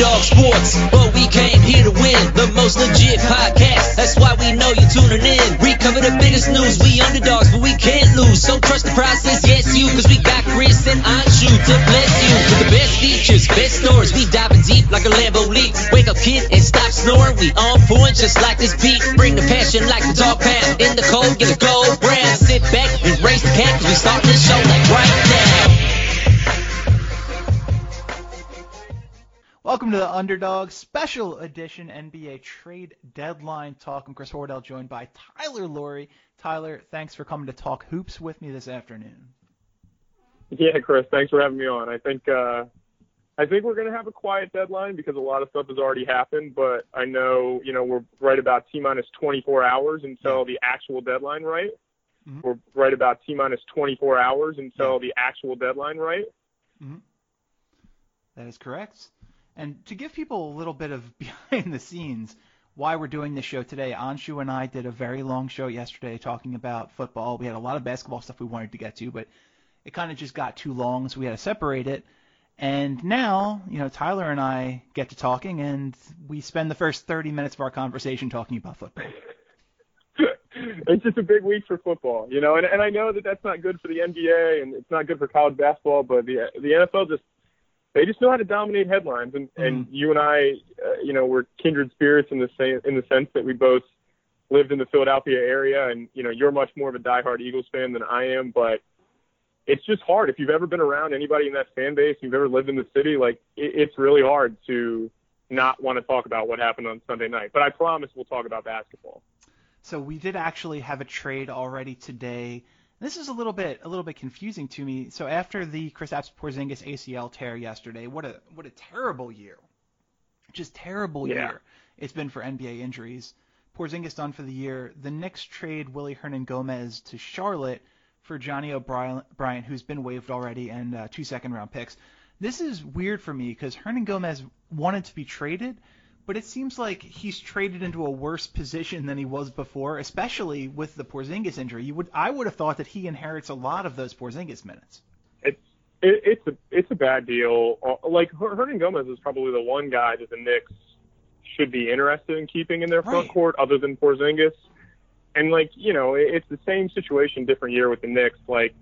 Underdog Sports, but we came here to win. The most legit podcast, that's why we know you're tuning in. We cover the biggest news, we underdogs, but we can't lose. So trust the process, yes you, cause we got Chris and Anshu to bless you. With the best features, best stories, we diving deep like a Lambo leap. Wake up kid and stop snoring, we on point just like this beat. Bring the passion like the dog pound. In the cold, get a gold brand. Sit back and raise the cat, cause we start this show like right now. Welcome to the Underdog Special Edition NBA Trade Deadline Talk. I'm Chris Wardell, joined by Tyler Laurie. Tyler, thanks for coming to talk hoops with me this afternoon. Yeah, Chris, thanks for having me on. I think uh, I think we're going to have a quiet deadline because a lot of stuff has already happened. But I know you know we're right about t minus 24 hours until the actual deadline, right? Mm-hmm. We're right about t minus 24 hours until yeah. the actual deadline, right? Mm-hmm. That is correct. And to give people a little bit of behind the scenes, why we're doing this show today, Anshu and I did a very long show yesterday talking about football. We had a lot of basketball stuff we wanted to get to, but it kind of just got too long, so we had to separate it. And now, you know, Tyler and I get to talking, and we spend the first 30 minutes of our conversation talking about football. it's just a big week for football, you know, and, and I know that that's not good for the NBA and it's not good for college basketball, but the the NFL just they just know how to dominate headlines. And mm. and you and I, uh, you know, we're kindred spirits in the same in the sense that we both lived in the Philadelphia area, and you know, you're much more of a diehard Eagles fan than I am, but it's just hard if you've ever been around anybody in that fan base, you've ever lived in the city, like it, it's really hard to not want to talk about what happened on Sunday night. But I promise we'll talk about basketball. So we did actually have a trade already today this is a little bit a little bit confusing to me. So after the Kristaps Porzingis ACL tear yesterday, what a what a terrible year, just terrible yeah. year it's been for NBA injuries. Porzingis done for the year. The Knicks trade Willy Hernangomez to Charlotte for Johnny O'Brien, who's been waived already, and uh, two second round picks. This is weird for me because Hernangomez wanted to be traded, but it seems like he's traded into a worse position than he was before, especially with the Porzingis injury. You would I would have thought that he inherits a lot of those Porzingis minutes. It's it, it's a it's a bad deal. Uh, like like Hernangomez is probably the one guy that the Knicks should be interested in keeping in their front right. court, other than Porzingis. And like you know, it, it's the same situation, different year with the Knicks. Like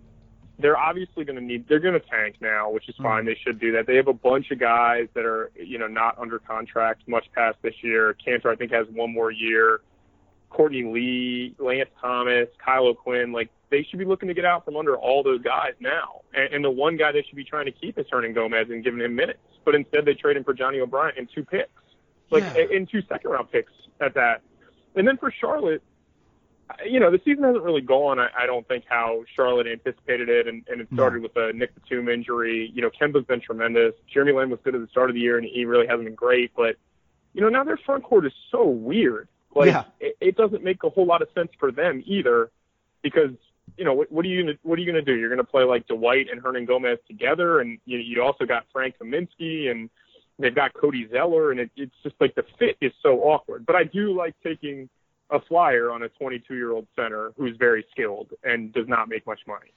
they're obviously going to need they're going to tank now, which is fine. Mm. They should do that. They have a bunch of guys that are you know not under contract much past this year. Kanter I think has one more year. Courtney Lee, Lance Thomas, Kyle O'Quinn, like they should be looking to get out from under all those guys now. And, and the one guy they should be trying to keep is Hernangomez and giving him minutes. But instead they trade him for Johnny O'Brien and two picks, like yeah. in two second round picks at that. And then for Charlotte, you know, the season hasn't really gone. I, I don't think how Charlotte anticipated it, and, and it started with a Nick Batum injury. You know, Kemba's been tremendous. Jeremy Lamb was good at the start of the year, and he really hasn't been great. But you know, now their front court is so weird. Like, yeah. it, it doesn't make a whole lot of sense for them either, because you know, what, what are you gonna what are you gonna do? You're gonna play like Dwight and Hernangomez together, and you you also got Frank Kaminsky, and they've got Cody Zeller, and it, it's just like the fit is so awkward. But I do like taking a flyer on a 22 year old center who's very skilled and does not make much money.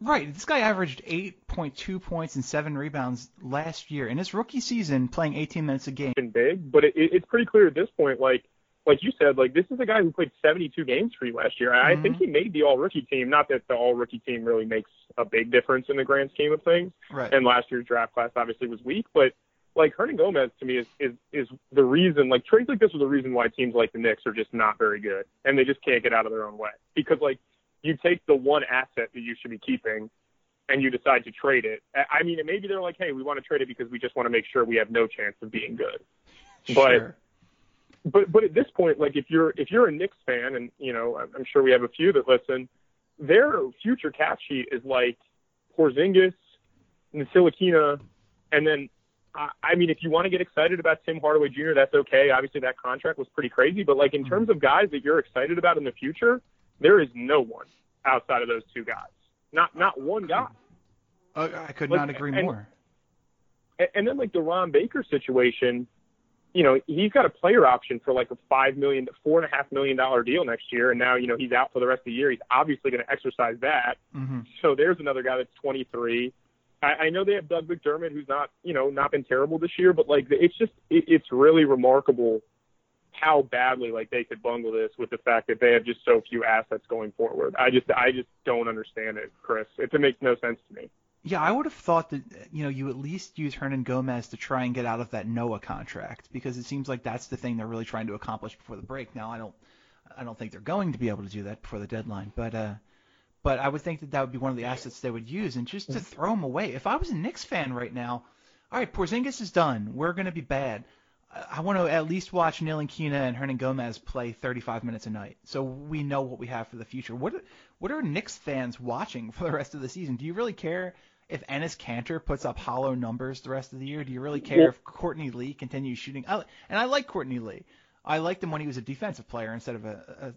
Right. This guy averaged 8.2 points and seven rebounds last year in his rookie season, playing 18 minutes a game. Been big, but it, it's pretty clear at this point. Like, like you said, like this is a guy who played 72 games for you last year. Mm-hmm. I think he made the All Rookie team. Not that the All Rookie team really makes a big difference in the grand scheme of things. Right. And last year's draft class obviously was weak, but like Hernangomez to me is is is the reason like trades like this are the reason why teams like the Knicks are just not very good and they just can't get out of their own way because like you take the one asset that you should be keeping and you decide to trade it. I mean, maybe they're like, hey, we want to trade it because we just want to make sure we have no chance of being good. Sure. But but but at this point, like if you're if you're a Knicks fan, and you know I'm sure we have a few that listen, their future cap sheet is like Porzingis, Ntilikina, and then I, I mean, if you want to get excited about Tim Hardaway Jr., that's okay. Obviously, that contract was pretty crazy, but like in mm-hmm. terms of guys that you're excited about in the future, there is no one outside of those two guys. Not not one guy. Uh, I could like, not agree and, more. And then like the Ron Baker situation, you know, he's got a player option for like a five million, four and a half million dollar deal next year, and now you know he's out for the rest of the year. He's obviously going to exercise that. Mm-hmm. So there's another guy that's 23. I, I know they have Doug McDermott, who's not, you know, not been terrible this year, but like it's just it, it's really remarkable how badly like they could bungle this with the fact that they have just so few assets going forward. I just I just don't understand it, Chris. It, it makes no sense to me. Yeah, I would have thought that you know you at least use Hernangomez to try and get out of that Noah contract because it seems like that's the thing they're really trying to accomplish before the break. Now I don't I don't think they're going to be able to do that before the deadline, but uh, but I would think that that would be one of the assets they would use and just to mm-hmm. throw him away. If I was a Knicks fan right now, all right, Porzingis is done. We're going to be bad. I want to at least watch Ntilikina and Kina and Hernangomez play 35 minutes a night, so we know what we have for the future. What what are Knicks fans watching for the rest of the season? Do you really care if Enes Kanter puts up hollow numbers the rest of the year? Do you really care yeah. if Courtney Lee continues shooting? I, and I like Courtney Lee. I liked him when he was a defensive player instead of a, a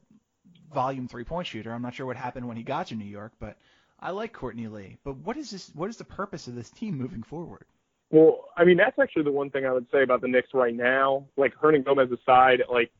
volume three point shooter. I'm not sure what happened when he got to New York, but I like Courtney Lee. But what is this? What is the purpose of this team moving forward? Well, I mean, that's actually the one thing I would say about the Knicks right now. Like Hernangomez aside, like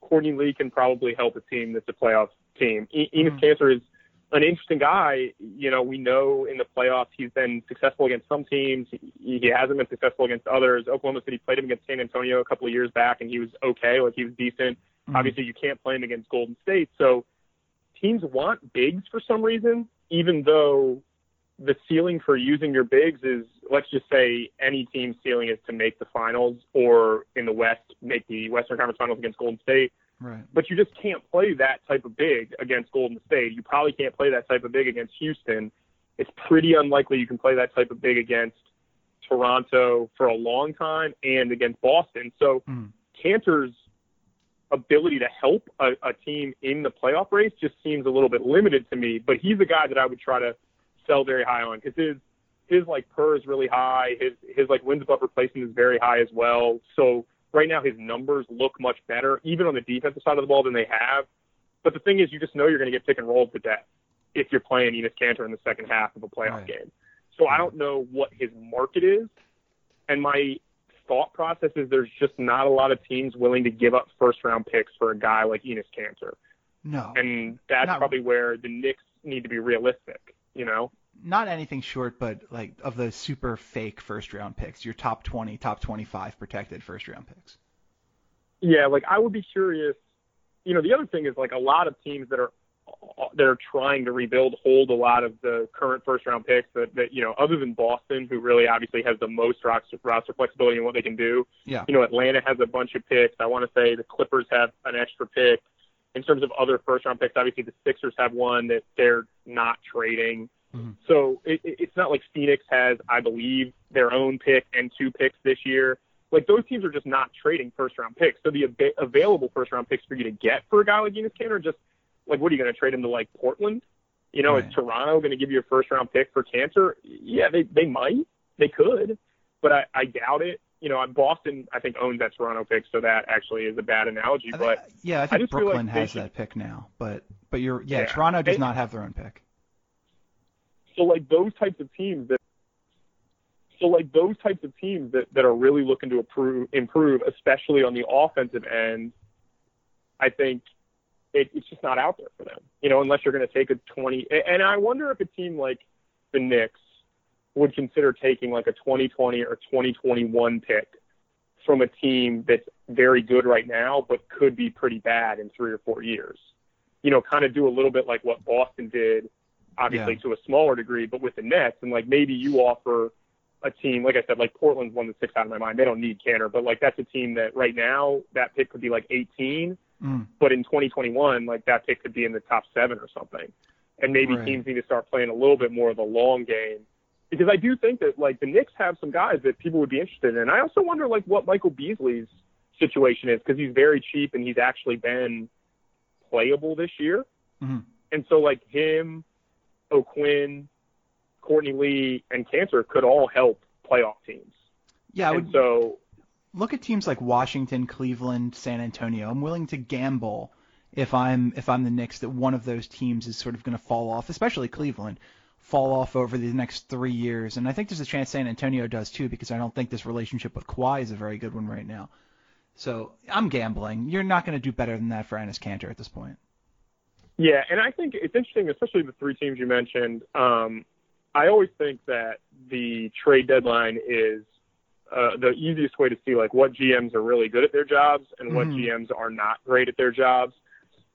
Courtney Lee can probably help a team that's a playoff team. E- Enes mm-hmm. Is an interesting guy. You know, we know in the playoffs he's been successful against some teams. He, he hasn't been successful against others. Oklahoma City played him against San Antonio a couple of years back, and he was okay. Like he was decent. Mm-hmm. Obviously, you can't play him against Golden State. So teams want bigs for some reason, even though the ceiling for using your bigs is let's just say any team's ceiling is to make the finals or in the West make the Western Conference Finals against Golden State. Right. But you just can't play that type of big against Golden State. You probably can't play that type of big against Houston. It's pretty unlikely you can play that type of big against Toronto for a long time and against Boston. So mm. Kanter's ability to help a, a team in the playoff race just seems a little bit limited to me. But he's a guy that I would try to sell very high on because his his like per is really high. His his like wins above replacement is very high as well. So right now his numbers look much better, even on the defensive side of the ball than they have. But the thing is, you just know you're going to get pick and rolled to death if you're playing Enes Kanter in the second half of a playoff right. game. So I don't know what his market is, and my thought process is there's just not a lot of teams willing to give up first round picks for a guy like Enes Kanter. No, and that's not, probably where the Knicks need to be realistic. You know, not anything short, but like of those super fake first round picks, your top 20, top 25 protected first round picks. Yeah, like I would be curious. You know, the other thing is like a lot of teams that are that are trying to rebuild hold a lot of the current first round picks that, that you know other than Boston who really obviously has the most roster, roster flexibility in what they can do. Yeah. You know Atlanta has a bunch of picks. I want to say the Clippers have an extra pick. In terms of other first round picks, obviously the Sixers have one that they're not trading. Mm-hmm. So it, it's not like Phoenix has, I believe, their own pick and two picks this year. Like those teams are just not trading first round picks. So the av- available first round picks for you to get for a guy like Enes Kanter are just like, what are you going to trade him to like Portland? You know, right. is Toronto going to give you a first round pick for Kanter? Yeah, they they might, they could, but I, I doubt it. You know, Boston I think owns that Toronto pick, so that actually is a bad analogy. I but yeah, I think I Brooklyn like has should, that pick now, but but you're yeah, yeah. Toronto does not have their own pick. So like those types of teams that so like those types of teams that, that are really looking to improve, improve, especially on the offensive end, I think it, it's just not out there for them. You know, unless you're going to take a 20. And I wonder if a team like the Knicks would consider taking like a 2020 or 2021 pick from a team that's very good right now, but could be pretty bad in three or four years. You know, kind of do a little bit like what Boston did obviously yeah. to a smaller degree, but with the Nets, and like maybe you offer a team, like I said, like Portland's one that sticks out of my mind. They don't need Kanter, but like that's a team that right now that pick could be like 18, mm. but in 2021, like that pick could be in the top seven or something. And maybe right. teams need to start playing a little bit more of the long game. Because I do think that like the Knicks have some guys that people would be interested in. I also wonder like what Michael Beasley's situation is because he's very cheap and he's actually been playable this year. Mm-hmm. And so like him, O'Quinn, Courtney Lee, and Kanter could all help playoff teams. Yeah, I and would so look at teams like Washington, Cleveland, San Antonio. I'm willing to gamble if I'm if I'm the Knicks that one of those teams is sort of going to fall off, especially Cleveland, fall off over the next three years. And I think there's a chance San Antonio does too, because I don't think this relationship with Kawhi is a very good one right now. So I'm gambling. You're not going to do better than that for Enes Kanter at this point. Yeah, and I think it's interesting, especially the three teams you mentioned. Um, I always think that the trade deadline is uh, the easiest way to see like what GMs are really good at their jobs and what Mhm. GMs are not great at their jobs,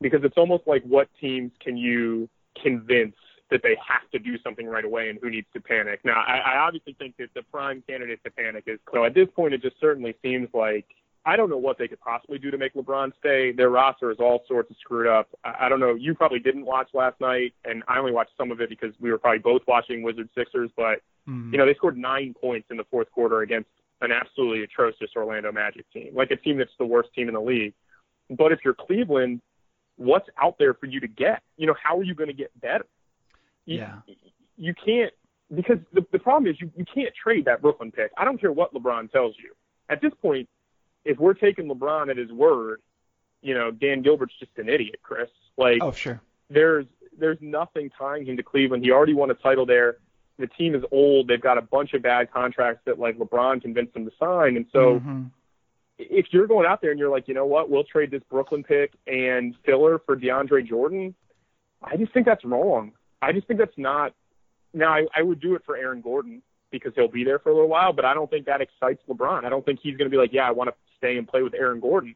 because it's almost like what teams can you convince that they have to do something right away and who needs to panic. Now, I, I obviously think that the prime candidate to panic is. So at this point, it just certainly seems like I don't know what they could possibly do to make LeBron stay. Their roster is all sorts of screwed up. I, I don't know. You probably didn't watch last night, and I only watched some of it because we were probably both watching Wizards Sixers. But Mhm. you know, they scored nine points in the fourth quarter against an absolutely atrocious Orlando Magic team, like a team that's the worst team in the league. But if you're Cleveland, what's out there for you to get? You know, how are you going to get better? You, Yeah. You can't because the the problem is you you can't trade that Brooklyn pick. I don't care what LeBron tells you. At this point, if we're taking LeBron at his word, you know, Dan Gilbert's just an idiot, Chris. Like oh sure. there's there's nothing tying him to Cleveland. He already won a title there. The team is old. They've got a bunch of bad contracts that like LeBron convinced them to sign. And so Mhm. if you're going out there and you're like, you know what, we'll trade this Brooklyn pick and filler for DeAndre Jordan, I just think that's wrong. I just think that's not. Now I, I would do it for Aaron Gordon because he'll be there for a little while, but I don't think that excites LeBron. I don't think he's going to be like, yeah, I want to stay and play with Aaron Gordon.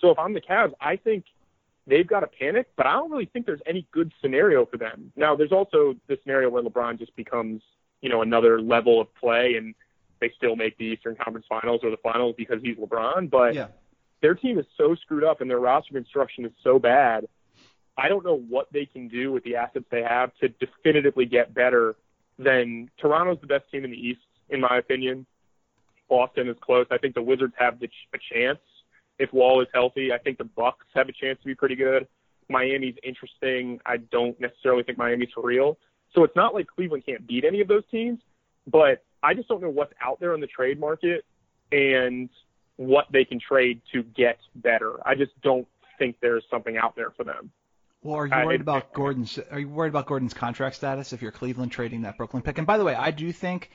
So if I'm the Cavs, I think they've got to panic, but I don't really think there's any good scenario for them. Now, there's also the scenario where LeBron just becomes, you know, another level of play and they still make the Eastern Conference Finals or the Finals because he's LeBron. But Yeah. their team is so screwed up and their roster construction is so bad. I don't know what they can do with the assets they have to definitively get better than Toronto's the best team in the East, in my opinion. Boston is close. I think the Wizards have the ch- a chance if Wall is healthy. I think the Bucks have a chance to be pretty good. Miami's interesting. I don't necessarily think Miami's for real. So it's not like Cleveland can't beat any of those teams, but I just don't know what's out there on the trade market and what they can trade to get better. I just don't think there's something out there for them. Well, are you uh, worried it- about Gordon's? Are you worried about Gordon's contract status if you're Cleveland trading that Brooklyn pick? And by the way, I do think,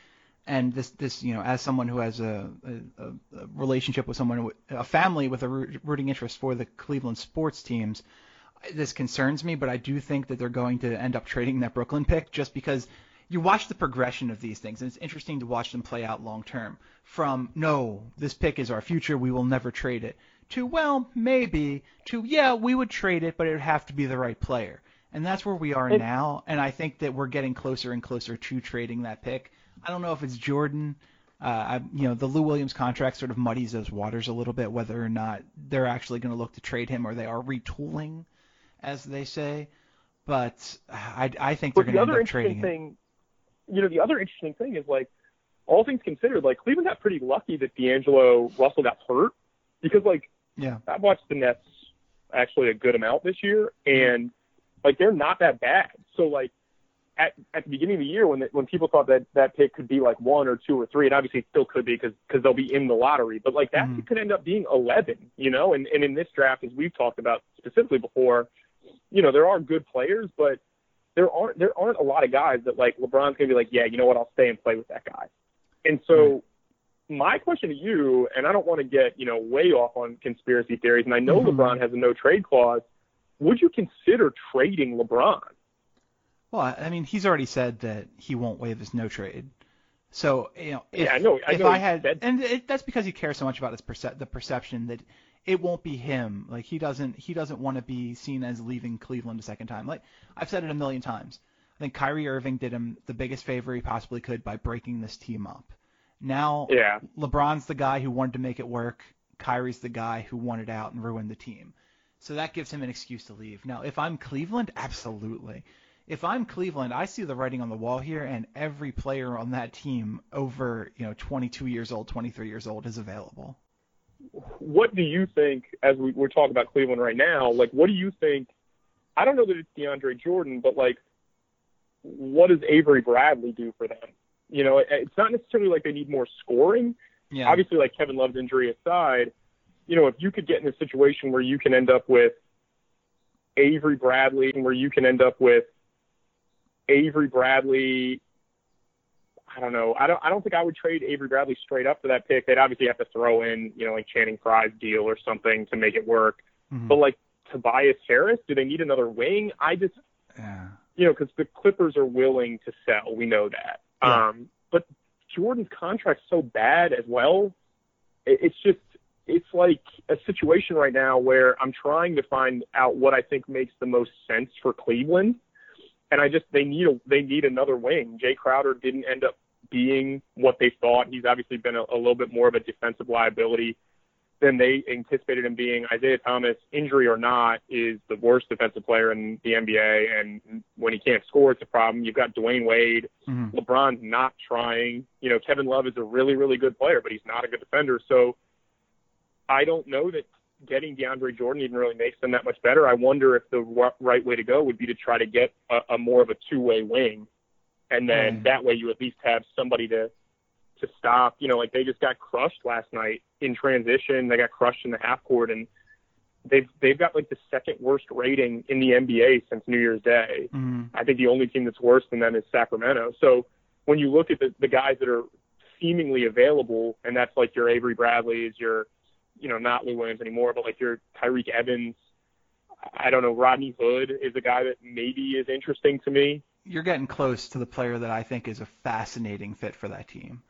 and this this you know, as someone who has a, a, a relationship with someone, a family with a rooting interest for the Cleveland sports teams, this concerns me. But I do think that they're going to end up trading that Brooklyn pick just because you watch the progression of these things, and it's interesting to watch them play out long term. From no, this pick is our future, we will never trade it, to well, maybe, to yeah, we would trade it, but it would have to be the right player. And that's where we are now, and I think that we're getting closer and closer to trading that pick. I don't know if it's Jordan. Uh, I, you know, the Lou Williams contract sort of muddies those waters a little bit, whether or not they're actually going to look to trade him or they are retooling, as they say. But I, I think they're going the to end other up trading interesting him. thing, you know, the other interesting thing is like, all things considered, like Cleveland got pretty lucky that D'Angelo Russell got hurt because like Yeah. I've watched the Nets actually a good amount this year, and like they're not that bad. So like at at the beginning of the year when the, when people thought that that pick could be like one or two or three, and obviously it still could be because because they'll be in the lottery, but like that Mhm. could end up being eleven, you know. And and in this draft, as we've talked about specifically before, you know there are good players, but there aren't there aren't a lot of guys that like LeBron's gonna be like, yeah, you know what, I'll stay and play with that guy. And so my question to you, and I don't want to get you know way off on conspiracy theories, and I know Mhm. LeBron has a no trade clause. Would you consider trading LeBron? Well, I I mean, he's already said that he won't waive his no trade. So, you know, if, Yeah, I know- I if know I had, said- and it, that's because he cares so much about his perce- the perception that it won't be him. Like he doesn't, he doesn't want to be seen as leaving Cleveland a second time. Like I've said it a million times. I think Kyrie Irving did him the biggest favor he possibly could by breaking this team up. Now, Yeah. LeBron's the guy who wanted to make it work. Kyrie's the guy who wanted out and ruined the team. So that gives him an excuse to leave. Now, if I'm Cleveland, absolutely. If I'm Cleveland, I see the writing on the wall here, and every player on that team over, you know, 22 years old, 23 years old is available. What do you think, as we, we're talking about Cleveland right now, like what do you think? I don't know that it's DeAndre Jordan, but like, what does Avery Bradley do for them? You know, it, it's not necessarily like they need more scoring, Yeah. Obviously, like Kevin Love's injury aside, you know, if you could get in a situation where you can end up with Avery Bradley, and where you can end up with Avery Bradley. I don't know. I don't. I don't think I would trade Avery Bradley straight up for that pick. They'd obviously have to throw in, you know, like Channing Frye's deal or something to make it work. Mhm. But like Tobias Harris, do they need another wing? I just, yeah. you know, because the Clippers are willing to sell. We know that. Yeah. Um, but Jordan's contract's so bad as well. It, it's just, it's like a situation right now where I'm trying to find out what I think makes the most sense for Cleveland, and I just they need a they need another wing. Jay Crowder didn't end up being what they thought. He's obviously been a, a little bit more of a defensive liability than they anticipated him being. Isaiah Thomas, injury or not, is the worst defensive player in the NBA, and when he can't score, it's a problem. You've got Dwyane Wade. Mhm. LeBron's not trying. You know, Kevin Love is a really, really good player, but he's not a good defender. So I don't know that getting DeAndre Jordan even really makes them that much better. I wonder if the w- right way to go would be to try to get a, a more of a two-way wing, and then Mm. that way you at least have somebody to to stop. You know, like they just got crushed last night in transition. They got crushed in the half court, and they've they've got like the second worst rating in the NBA since New Year's Day. Mhm. I think the only team that's worse than them is Sacramento. So when you look at the, the guys that are seemingly available, and that's like your Avery Bradleys, your, you know, not Lou Williams anymore, but like your Tyreke Evans. I don't know. Rodney Hood is a guy that maybe is interesting to me. You're getting close to the player that I think is a fascinating fit for that team.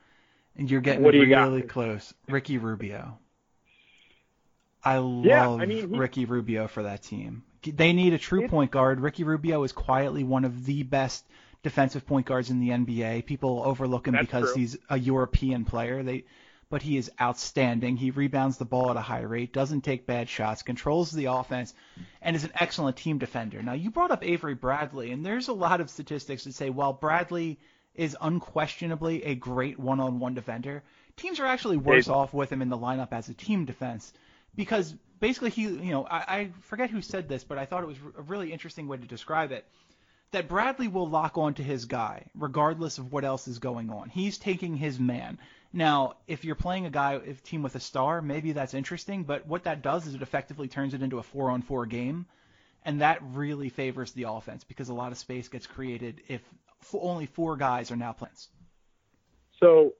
And you're getting you got? really close. Ricky Rubio. I Yeah, love I mean, he- Ricky Rubio for that team. They need a true point guard. Ricky Rubio is quietly one of the best defensive point guards in the NBA. People overlook him That's because true. he's a European player. They but he is outstanding. He rebounds the ball at a high rate, doesn't take bad shots, controls the offense, and is an excellent team defender. Now, you brought up Avery Bradley, and there's a lot of statistics that say while Bradley is unquestionably a great one-on-one defender, teams are actually worse off with him in the lineup as a team defense because basically he, you know, I, I forget who said this, but I thought it was a really interesting way to describe it. That Bradley will lock on to his guy regardless of what else is going on. He's taking his man. Now, if you're playing a guy, if team with a star, maybe that's interesting. But what that does is it effectively turns it into a four-on-four game, and that really favors the offense because a lot of space gets created if f- only four guys are now playing. So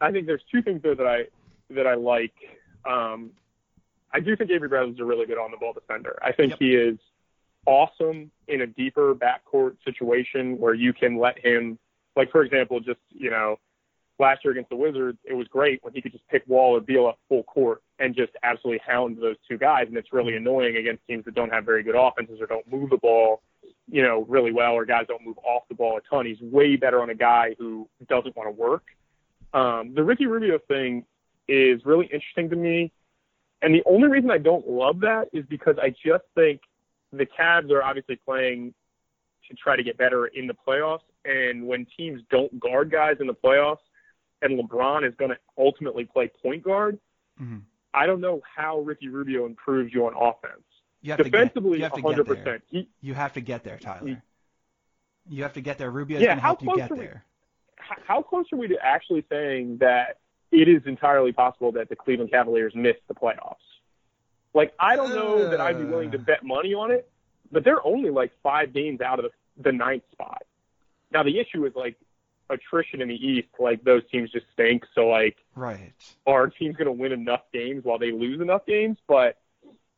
I think there's two things there that I that I like. Um, I do think Avery Bradley's a really good on the ball defender. I think Yep. he is awesome in a deeper backcourt situation where you can let him, like for example, just you know, last year against the Wizards, it was great when he could just pick Wall or Beal up full court and just absolutely hound those two guys. And it's really annoying against teams that don't have very good offenses or don't move the ball, you know, really well, or guys don't move off the ball a ton. He's way better on a guy who doesn't want to work. Um, the Ricky Rubio thing is really interesting to me. And the only reason I don't love that is because I just think the Cavs are obviously playing to try to get better in the playoffs. And when teams don't guard guys in the playoffs, and LeBron is going to ultimately play point guard, Mhm. I don't know how Ricky Rubio improves you on offense. You have Defensively, get, you have to get 100%. there. He, You have to get there, Tyler. You have to get there. Rubio's Yeah, going to how help you close get are we- there. how close are we to actually saying that it is entirely possible that the Cleveland Cavaliers miss the playoffs? Like, I don't know that I'd be willing to Uh. bet money on it, but they're only like five games out of the, the ninth spot. Now, the issue is like attrition in the East. Like, those teams just stink. So, like, Right. our team's going to win enough games while they lose enough games. But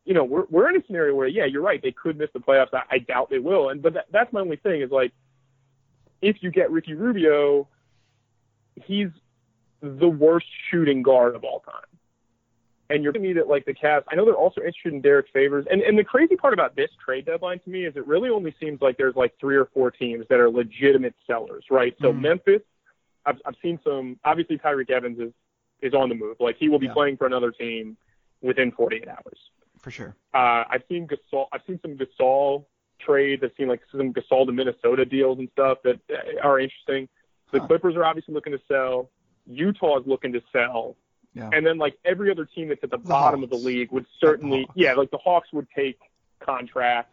you know, we're we're in a scenario where, yeah, you're right, they could miss the playoffs. I, I doubt they will. And but that, that's my only thing is like, if you get Ricky Rubio, he's the worst shooting guard of all time. And you're me that like the Cavs, I know they're also interested in Derek Favors. And and the crazy part about this trade deadline to me is it really only seems like there's like three or four teams that are legitimate sellers, right? So Mhm. Memphis, I've I've seen some. Obviously, Tyreke Evans is is on the move. Like he will be Yeah. playing for another team within 48 hours. For sure. Uh, I've seen Gasol. I've seen some Gasol trades. I've seen like some Gasol to Minnesota deals and stuff that uh, are interesting. The Huh. Clippers are obviously looking to sell. Utah is looking to sell. Yeah. And then like every other team that's at the, The bottom of the league would certainly, yeah, like the Hawks would take contracts.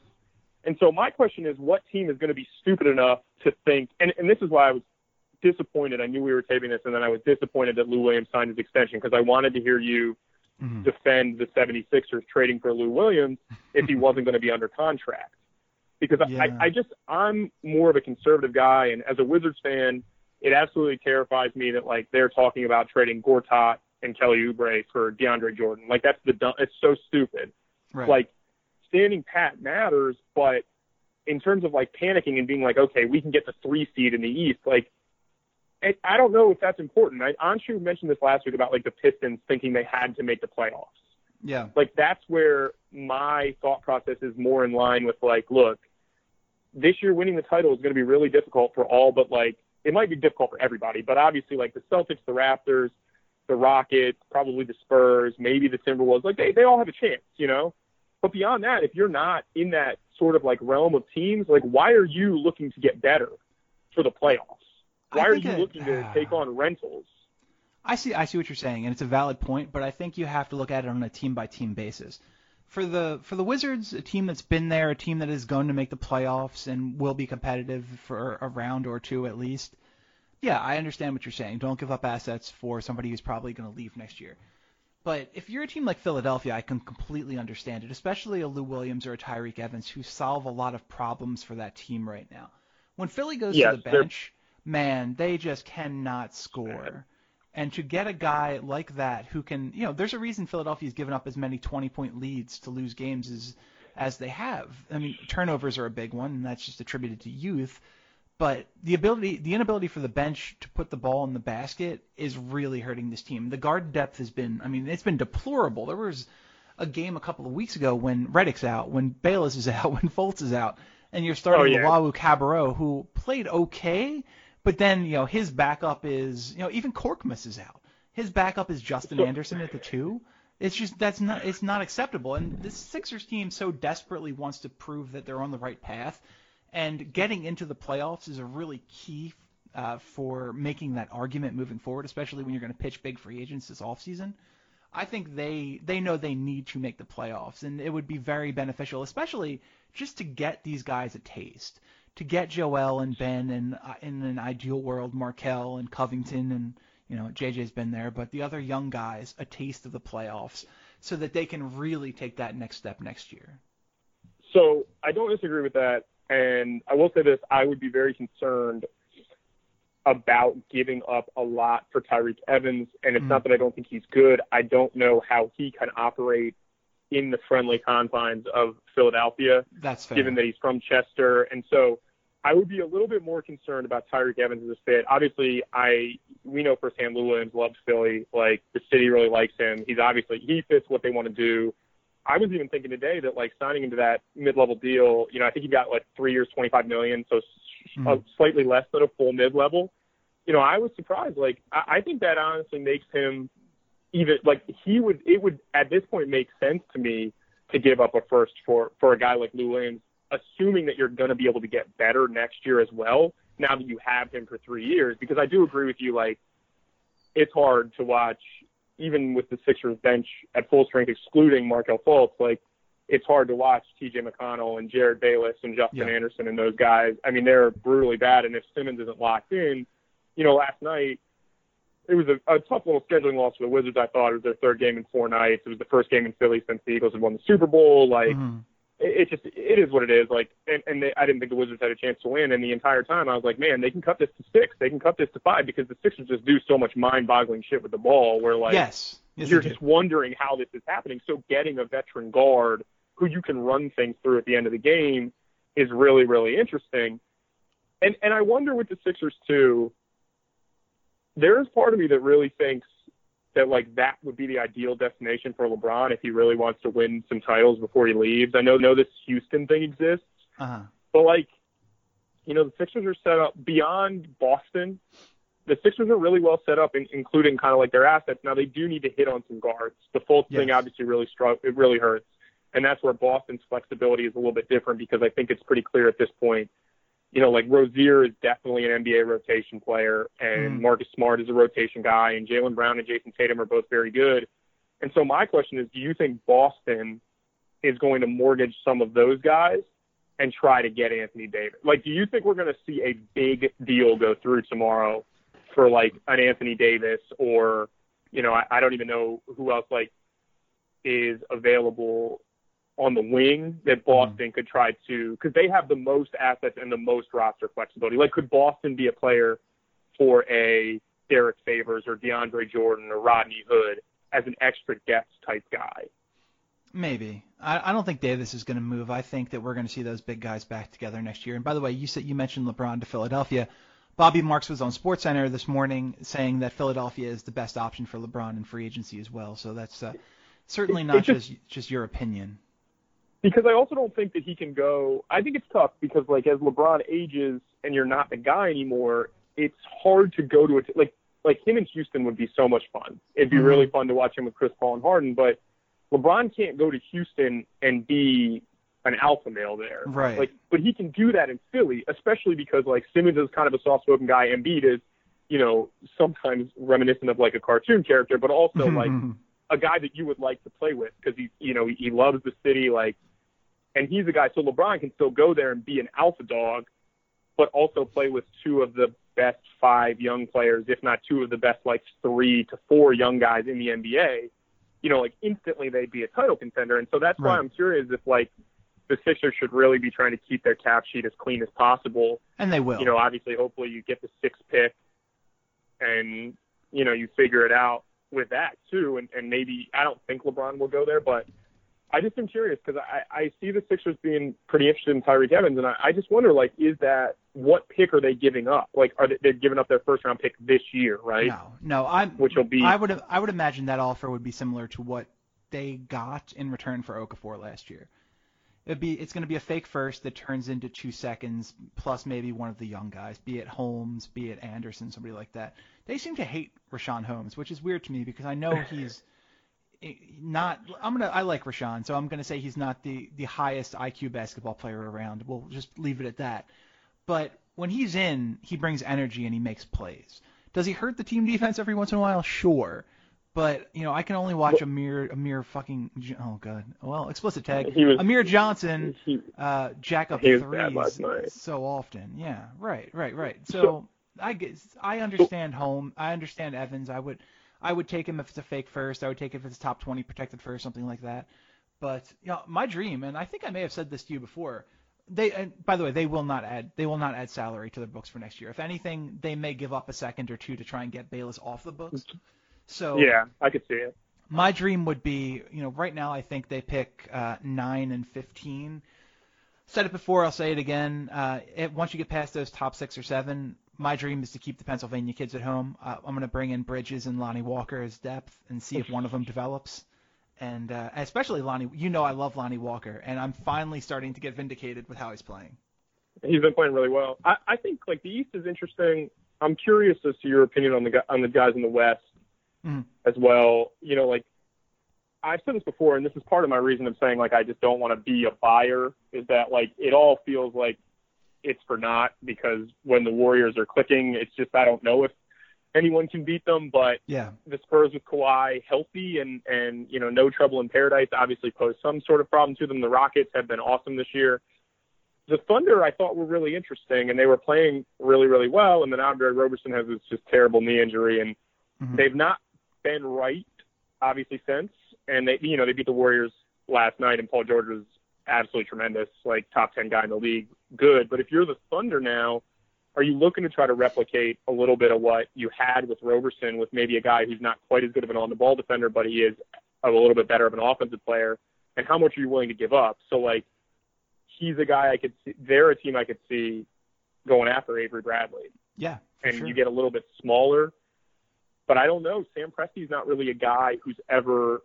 And so my question is, what team is going to be stupid enough to think? And, and this is why I was disappointed. I knew we were taping this, and then I was disappointed that Lou Williams signed his extension because I wanted to hear you mm-hmm. defend the 76ers trading for Lou Williams if he wasn't going to be under contract. Because yeah. I, I just I'm more of a conservative guy, and as a Wizards fan, it absolutely terrifies me that like they're talking about trading Gortat and Kelly Oubre for DeAndre Jordan. Like that's the dumb. it's so stupid. Right. Like standing pat matters, but in terms of like panicking and being like, okay, we can get the three seed in the East, like I don't know if that's important. I, Anshu mentioned this last week about like the Pistons thinking they had to make the playoffs. Yeah. Like that's where my thought process is more in line with like, look, this year winning the title is going to be really difficult for all but like it might be difficult for everybody, but obviously like the Celtics, the Raptors, the Rockets, probably the Spurs, maybe the Timberwolves, like they they all have a chance, you know. But beyond that, if you're not in that sort of like realm of teams, like why are you looking to get better for the playoffs? Why are you looking to uh, take on rentals? I see I see what you're saying, and it's a valid point, but I think you have to look at it on a team by team basis. For the for the Wizards, a team that's been there, a team that is going to make the playoffs and will be competitive for a round or two at least. Yeah, I understand what you're saying. Don't give up assets for somebody who's probably going to leave next year. But if you're a team like Philadelphia, I can completely understand it, especially a Lou Williams or a Tyreke Evans who solve a lot of problems for that team right now. When Philly goes yes, to the bench, man, they just cannot score. And to get a guy like that who can, you know, there's a reason Philadelphia's given up as many 20 point leads to lose games as as they have. I mean, turnovers are a big one, and that's just attributed to youth. But the ability, the inability for the bench to put the ball in the basket is really hurting this team. The guard depth has been, I mean, it's been deplorable. There was a game a couple of weeks ago when Redick's out, when Bayless is out, when Fultz is out, and you're starting oh, yeah. Luwawu-Cabarrot, who played okay, but then, you know, his backup is, you know, even Korkmaz is out. His backup is Justin Anderson at the two. It's just that's not it's not acceptable. And this Sixers team so desperately wants to prove that they're on the right path, and getting into the playoffs is a really key uh, for making that argument moving forward, especially when you're going to pitch big free agents this offseason. I think they they know they need to make the playoffs, and it would be very beneficial, especially just to get these guys a taste to get Joel and Ben and uh, in an ideal world, Markelle and Covington and you know JJ's been there, but the other young guys a taste of the playoffs so that they can really take that next step next year. So I don't disagree with that, and I will say this: I would be very concerned about giving up a lot for Tyreke Evans, and it's mm. not that I don't think he's good. I don't know how he can operate in the friendly confines of Philadelphia. That's fair. Given that he's from Chester, and so I would be a little bit more concerned about Tyreke Evans as a fit. Obviously, I we know firsthand Lou Williams loves Philly. Like the city really likes him. He's obviously he fits what they want to do. I was even thinking today that like signing into that mid-level deal, you know, I think he got like three years, 25 million, so mm-hmm. slightly less than a full mid-level. You know, I was surprised. Like I, I think that honestly makes him even like he would it would at this point make sense to me to give up a first for for a guy like Lou Williams, assuming that you're going to be able to get better next year as well. Now that you have him for three years, because I do agree with you, like it's hard to watch even with the Sixers bench at full strength, excluding Markelle Fultz. Like it's hard to watch T.J. McConnell and Jerryd Bayless and Justin yeah. Anderson and those guys. I mean, they're brutally bad, and if Simmons isn't locked in, you know, last night it was a, a tough little scheduling loss for the Wizards. I thought it was their third game in four nights. It was the first game in Philly since the Eagles had won the Super Bowl. Like mm-hmm. It, it just it is what it is. Like and, and they, I didn't think the Wizards had a chance to win. And the entire time I was like, man, they can cut this to six. They can cut this to five because the Sixers just do so much mind-boggling shit with the ball. Where like yes, yes you're just wondering how this is happening. So getting a veteran guard who you can run things through at the end of the game is really really interesting. And and I wonder with the Sixers too there is part of me that really thinks that like that would be the ideal destination for LeBron if he really wants to win some titles before he leaves. I know know this Houston thing exists, uh-huh. but like you know the Sixers are set up beyond Boston. The Sixers are really well set up, in, including kind of like their assets. Now they do need to hit on some guards. The Fultz yes. thing obviously really struck. It really hurts, and that's where Boston's flexibility is a little bit different because I think it's pretty clear at this point you know, like Rozier is definitely an NBA rotation player, and mm. Marcus Smart is a rotation guy, and Jaylen Brown and Jayson Tatum are both very good. And so my question is, do you think Boston is going to mortgage some of those guys and try to get Anthony Davis? Like, do you think we're going to see a big deal go through tomorrow for like an Anthony Davis or you know I, I don't even know who else like is available on the wing that mm-hmm. Boston could try to because they have the most assets and the most roster flexibility. Like could Boston be a player for a Derek Favors or DeAndre Jordan or Rodney Hood as an extra depth type guy? Maybe. I, I don't think Davis is going to move. I think that we're going to see those big guys back together next year. And by the way, you said you mentioned LeBron to Philadelphia. Bobby Marks was on SportsCenter this morning saying that Philadelphia is the best option for LeBron in free agency as well. So that's uh, certainly not just, just just your opinion. Because I also don't think that he can go. I think it's tough because like as LeBron ages and you're not the guy anymore, it's hard to go to it. Like like him in Houston would be so much fun. It'd be mm-hmm. really fun to watch him with Chris Paul and Harden, but LeBron can't go to Houston and be an alpha male there. Right. Like, but he can do that in Philly, especially because like Simmons is kind of a soft-spoken guy. Embiid is, you know, sometimes reminiscent of like a cartoon character, but also like a guy that you would like to play with because he, you know, he loves the city. Like, and he's a guy. So LeBron can still go there and be an alpha dog, but also play with two of the best five young players, if not two of the best like three to four young guys in the NBA you know, like instantly they'd be a title contender. And so that's right. why I'm curious if like the Sixers should really be trying to keep their cap sheet as clean as possible. And they will. You know, obviously, hopefully you get the sixth pick, and you know you figure it out with that too. And and maybe I don't think LeBron will go there, but I just am curious because I, I see the Sixers being pretty interested in Tyreke Evans, and I, I just wonder, like, is that what pick are they giving up? Like, are they they're giving up their first round pick this year, right? No, no, I'm. Which will be. I would I would imagine that offer would be similar to what they got in return for Okafor last year. It'd be it's going to be a fake first that turns into two seconds plus maybe one of the young guys, be it Holmes, be it Anderson, somebody like that. They seem to hate Richaun Holmes, which is weird to me because I know he's not I'm gonna I like Richaun, so I'm gonna say he's not the the highest IQ basketball player around. We'll just leave it at that. But when he's in, he brings energy and he makes plays. Does he hurt the team defense every once in a while? Sure. But you know, I can only watch Amir Amir fucking oh god. Well, explicit tag. Was, Amir Johnson he, uh jack up threes so often. Yeah, right, right, right. So, so I guess I understand home. I understand Evans. I would I would take him if it's a fake first. I would take it if it's top 20 protected first, something like that. But you know, my dream, and I think I may have said this to you before. They, and by the way, they will not add they will not add salary to their books for next year. If anything, they may give up a second or two to try and get Bayless off the books. So yeah, I could see it. My dream would be, you know, right now I think they pick uh, nine and fifteen. Said it before, I'll say it again. Uh, it, once you get past those top six or seven, my dream is to keep the Pennsylvania kids at home. Uh, I'm going to bring in Bridges and Lonnie Walker as depth and see if one of them develops. And uh, especially Lonnie, you know I love Lonnie Walker, and I'm finally starting to get vindicated with how he's playing. He's been playing really well. I, I think like the East is interesting. I'm curious as to your opinion on the on the guys in the West mm-hmm. as well. You know, like I've said this before, and this is part of my reason of saying like I just don't want to be a buyer. Is that like it all feels like it's for not because when the Warriors are clicking, it's just I don't know if anyone can beat them. But yeah, the Spurs with Kawhi healthy and and you know no trouble in paradise obviously pose some sort of problem to them. The Rockets have been awesome this year. The Thunder I thought were really interesting and they were playing really really well. And then Andre Roberson has this just terrible knee injury and mm-hmm. they've not been right obviously since. And they you know they beat the Warriors last night and Paul George was absolutely tremendous, like top 10 guy in the league, good. But if you're the Thunder now, are you looking to try to replicate a little bit of what you had with Roberson with maybe a guy who's not quite as good of an on the ball defender, but he is a little bit better of an offensive player? And how much are you willing to give up? So, like, he's a guy I could see, they're a team I could see going after Avery Bradley. Yeah. And sure. you get a little bit smaller. But I don't know. Sam Presti's not really a guy who's ever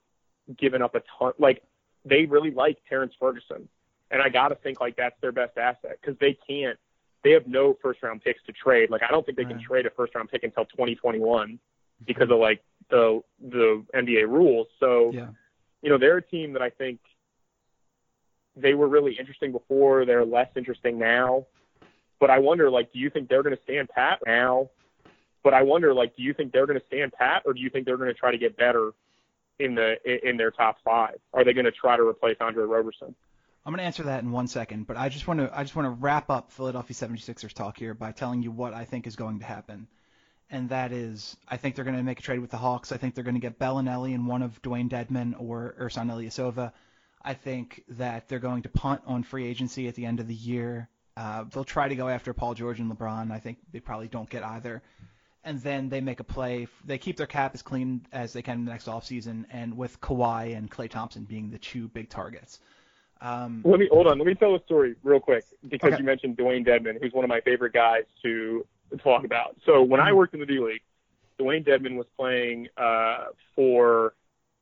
given up a ton. Like, they really like Terrence Ferguson, and I got to think like that's their best asset because they can't. They have no first round picks to trade. Like I don't think they can trade a first round pick until 2021 because of like the the NBA rules. So, yeah. you know, they're a team that I think they were really interesting before. They're less interesting now. But I wonder, like, do you think they're going to stand pat now? But I wonder, like, do you think they're going to stand pat, or do you think they're going to try to get better in the in their top five? Are they going to try to replace Andre Roberson? I'm going to answer that in one second, but I just want to I just want to wrap up Philadelphia 76ers talk here by telling you what I think is going to happen. and that is I think they're going to make a trade with the Hawks. I think they're going to get Belinelli and one of Dewayne Dedmon or Ersan Ilyasova. I think that they're going to punt on free agency at the end of the year. Uh, they'll try to go after Paul George and LeBron. I think they probably don't get either. And then they make a play. They keep their cap as clean as they can in the next offseason, and with Kawhi and Klay Thompson being the two big targets. Um, let me hold on. Let me tell a story real quick because Okay. you mentioned Dewayne Dedmon, who's one of my favorite guys to talk about. So when I Mhm. worked in the D League, Dewayne Dedmon was playing uh, for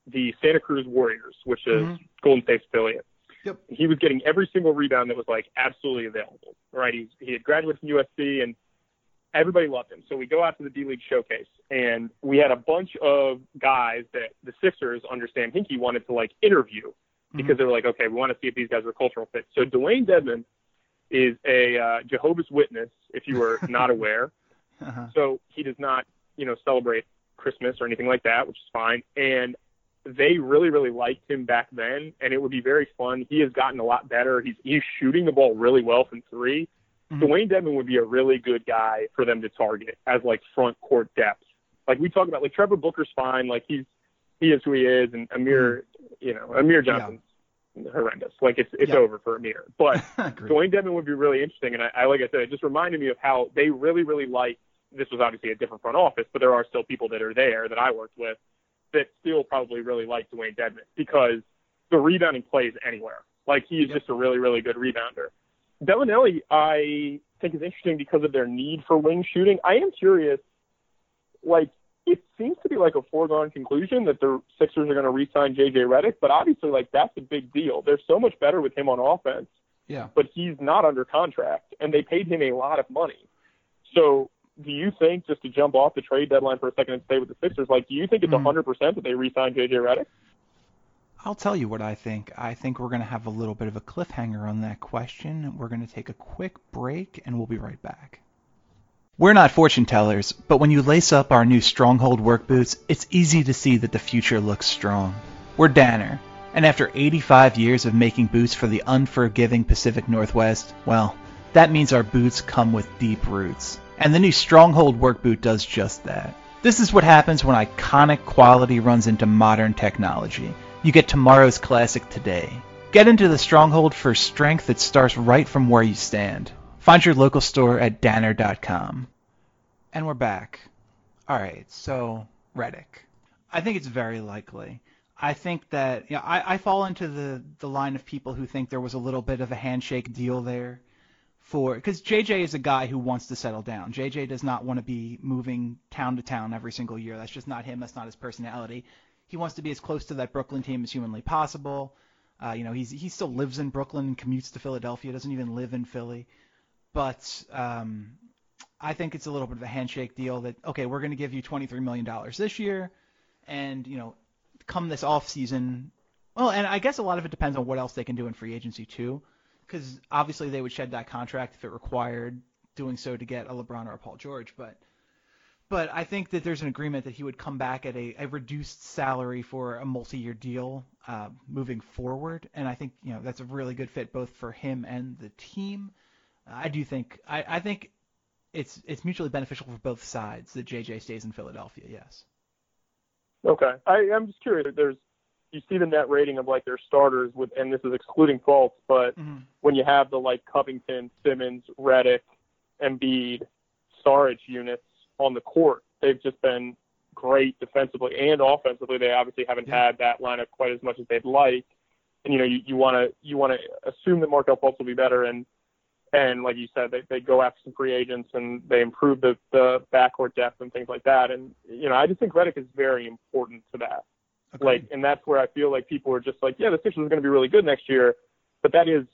the Santa Cruz Warriors, which is Mhm. Golden State's affiliate. Yep. He was getting every single rebound that was like absolutely available. Right? He he had graduated from USC and everybody loved him. So we go out to the D League showcase and we had a bunch of guys that the Sixers under Sam Hinkie wanted to like interview because they were like, okay, we want to see if these guys are cultural fit. So Dewayne Dedmon is a uh, Jehovah's Witness, if you were not aware. uh-huh. So he does not, you know, celebrate Christmas or anything like that, which is fine. And they really, really liked him back then, and it would be very fun. He has gotten a lot better. He's he's shooting the ball really well from 3 Mhm. Dewayne Dedmon would be a really good guy for them to target as like front court depth. Like we talk about, like Trevor Booker's fine, like he's he is who he is, and Amir, you know, Amir Johnson's horrendous. Like it's it's Yeah. over for Amir, but. Dewayne Dedmon would be really interesting, and I, I like I said, it just reminded me of how they really, really like. This was obviously a different front office, but there are still people that are there that I worked with that still probably really like Dewayne Dedmon because the rebounding plays anywhere. Like he is Yep. just a really, really good rebounder. Belinelli, I think is interesting because of their need for wing shooting. I am curious, like it seems to be like a foregone conclusion that the Sixers are going to re-sign JJ Redick, but obviously, like that's a big deal. They're so much better with him on offense yeah. but he's not under contract, and they paid him a lot of money. So, do you think, just to jump off the trade deadline for a second and stay with the Sixers, like, do you think it's a Mhm. 100% that they re-sign JJ Redick? I'll tell you what I think. I think we're going to have a little bit of a cliffhanger on that question. We're going to take a quick break and we'll be right back. We're not fortune tellers, but when you lace up our new Stronghold work boots, it's easy to see that the future looks strong. We're Danner, and after 85 years of making boots for the unforgiving Pacific Northwest, well, that means our boots come with deep roots. And the new Stronghold work boot does just that. This is what happens when iconic quality runs into modern technology. You get tomorrow's classic today. Get into the Stronghold for strength that starts right from where you stand. Find your local store at danner.com. And we're back. All right, so Redick. I think it's very likely. I think that you know, I, I fall into the, the line of people who think there was a little bit of a handshake deal there for because JJ is a guy who wants to settle down. JJ does not want to be moving town to town every single year. That's just not him. That's not his personality. He wants to be as close to that Brooklyn team as humanly possible. Uh, you know, he's he still lives in Brooklyn and commutes to Philadelphia. Doesn't even live in Philly. But um, I think it's a little bit of a handshake deal that okay, we're going to give you 23 million dollars this year, and you know, come this off season. Well, and I guess a lot of it depends on what else they can do in free agency too, because obviously they would shed that contract if it required doing so to get a LeBron or a Paul George, but. But I think that there's an agreement that he would come back at a, a reduced salary for a multi-year deal uh, moving forward, and I think you know that's a really good fit both for him and the team. I do think I, I think it's it's mutually beneficial for both sides that JJ stays in Philadelphia. Yes. Okay. I, I'm just curious. There's, you see the net rating of like their starters with, and this is excluding Fultz, but Mm-hmm. when you have the like Covington, Simmons, Redick, Embiid, Saric units on the court, they've just been great defensively and offensively. They obviously haven't Yeah. had that lineup quite as much as they'd like. And you know, you, you want to you want to assume that Markelle Fultz will be better, and and like you said, they they go after some free agents and they improve the the backcourt depth and things like that. And you know, I just think Redick is very important to that. Like, and that's where I feel like people are just like, yeah, the Sixers are going to be really good next year, but that is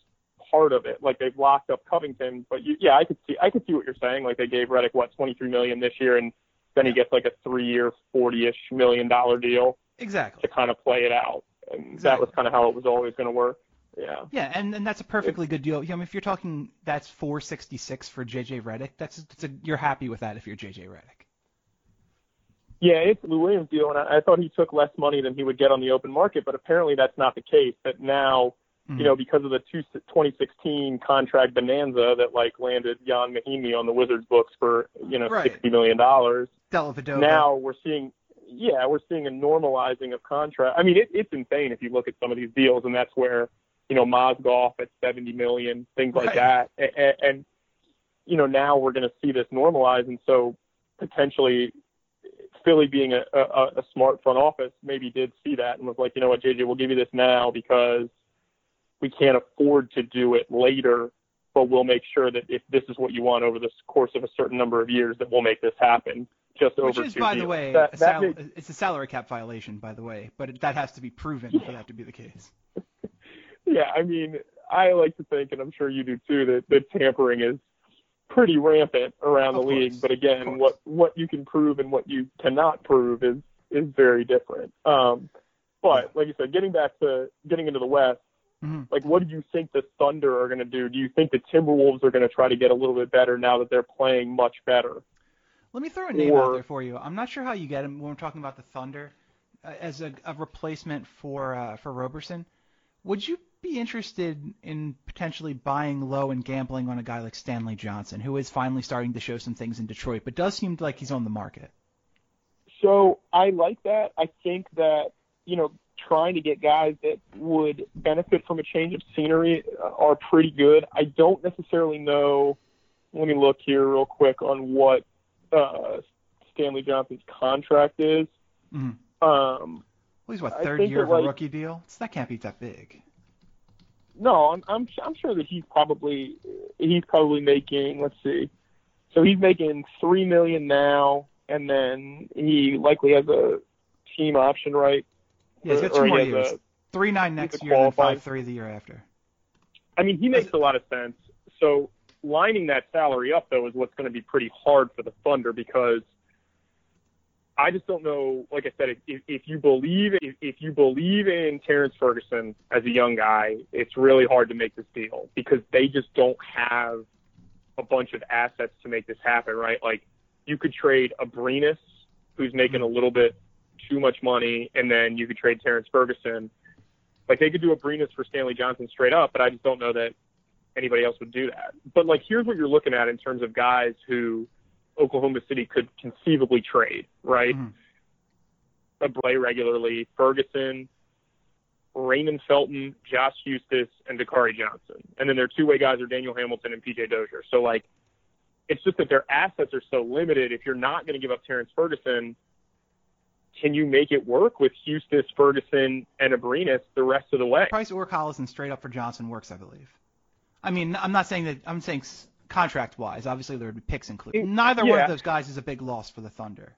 part of it. Like they've locked up Covington, but you, yeah, I could see, I could see what you're saying. Like they gave Redick what 23 million this year, and then he gets like a three-year, 40-ish million dollar deal exactly. to kind of play it out, and that was kind of how it was always going to work. Yeah. Yeah, and, and that's a perfectly good deal. I mean, if you're talking that's 466 for JJ Redick, that's, that's a, you're happy with that if you're JJ Redick. Yeah, it's Lou Williams deal, and I, I thought he took less money than he would get on the open market, but apparently that's not the case. That now, Mhm. you know, because of the two, 2016 contract bonanza that like landed Ian Mahinmi on the Wizards books for you know Right. sixty million dollars. Now we're seeing, yeah, we're seeing a normalizing of contract. I mean, it, it's insane if you look at some of these deals, and that's where you know Mozgov at 70 million, things like Right. that, and, and you know now we're going to see this normalize, and so potentially Philly being a, a, a smart front office maybe did see that and was like, you know what, JJ, we'll give you this now because we can't afford to do it later, but we'll make sure that if this is what you want over the course of a certain number of years, that we'll make this happen. Just Which over is, by the way, That- a sal- makes- it's a salary cap violation, by the way, but that has to be proven for that to be the case. Yeah, I mean, I like to think, and I'm sure you do too, that, that tampering is pretty rampant around Of the league. But again, what what you can prove and what you cannot prove is is very different. Um, but like you said, getting back to getting into the West, Mhm. like what do you think the Thunder are going to do? Do you think the Timberwolves are going to try to get a little bit better now that they're playing much better? Let me throw a name out there for you. I'm not sure how you get him when we're talking about the Thunder uh, as a, a replacement for uh, for Roberson. Would you be interested in potentially buying low and gambling on a guy like Stanley Johnson, who is finally starting to show some things in Detroit, but does seem like he's on the market? So I like that. I think that you know trying to get guys that would benefit from a change of scenery uh, are pretty good. I don't necessarily know. Let me look here real quick on what uh, Stanley Johnson's contract is. Mhm. Um, Well, he's what third year of a like- rookie deal. It's, that can't be that big. No, I'm, I'm I'm sure that he's probably he's probably making. Let's see. So he's making three million now, and then he likely has a team option, right? Yeah, he's got two more years. a- Three nine next year, and five three the year after. I mean, he makes a lot of sense. So lining that salary up, though, is what's going to be pretty hard for the Thunder because I just don't know. Like I said, if, if you believe if, if you believe in Terrence Ferguson as a young guy, it's really hard to make this deal because they just don't have a bunch of assets to make this happen, right? Like you could trade Abrines, who's making a mm-hmm. little bit too much money, and then you could trade Terrence Ferguson. Like they could do Abrines for Stanley Johnson straight up, but I just don't know that anybody else would do that. But like here's what you're looking at in terms of guys who Oklahoma City could conceivably trade, right? Mhm. Uh, Play regularly, Ferguson, Raymond Felton, Josh Huestis, and Dakari Johnson. And then their two-way guys are Daniel Hamilton and PJ Dozier. So like, it's just that their assets are so limited. If you're not going to give up Terrence Ferguson, can you make it work with Huestis, Ferguson, and Abrines the rest of the way? Price or Collison straight up for Johnson works, I believe. I mean, I'm not saying that. I'm saying contract wise. Obviously, there would be picks included. Neither one of those guys is a big loss for the Thunder.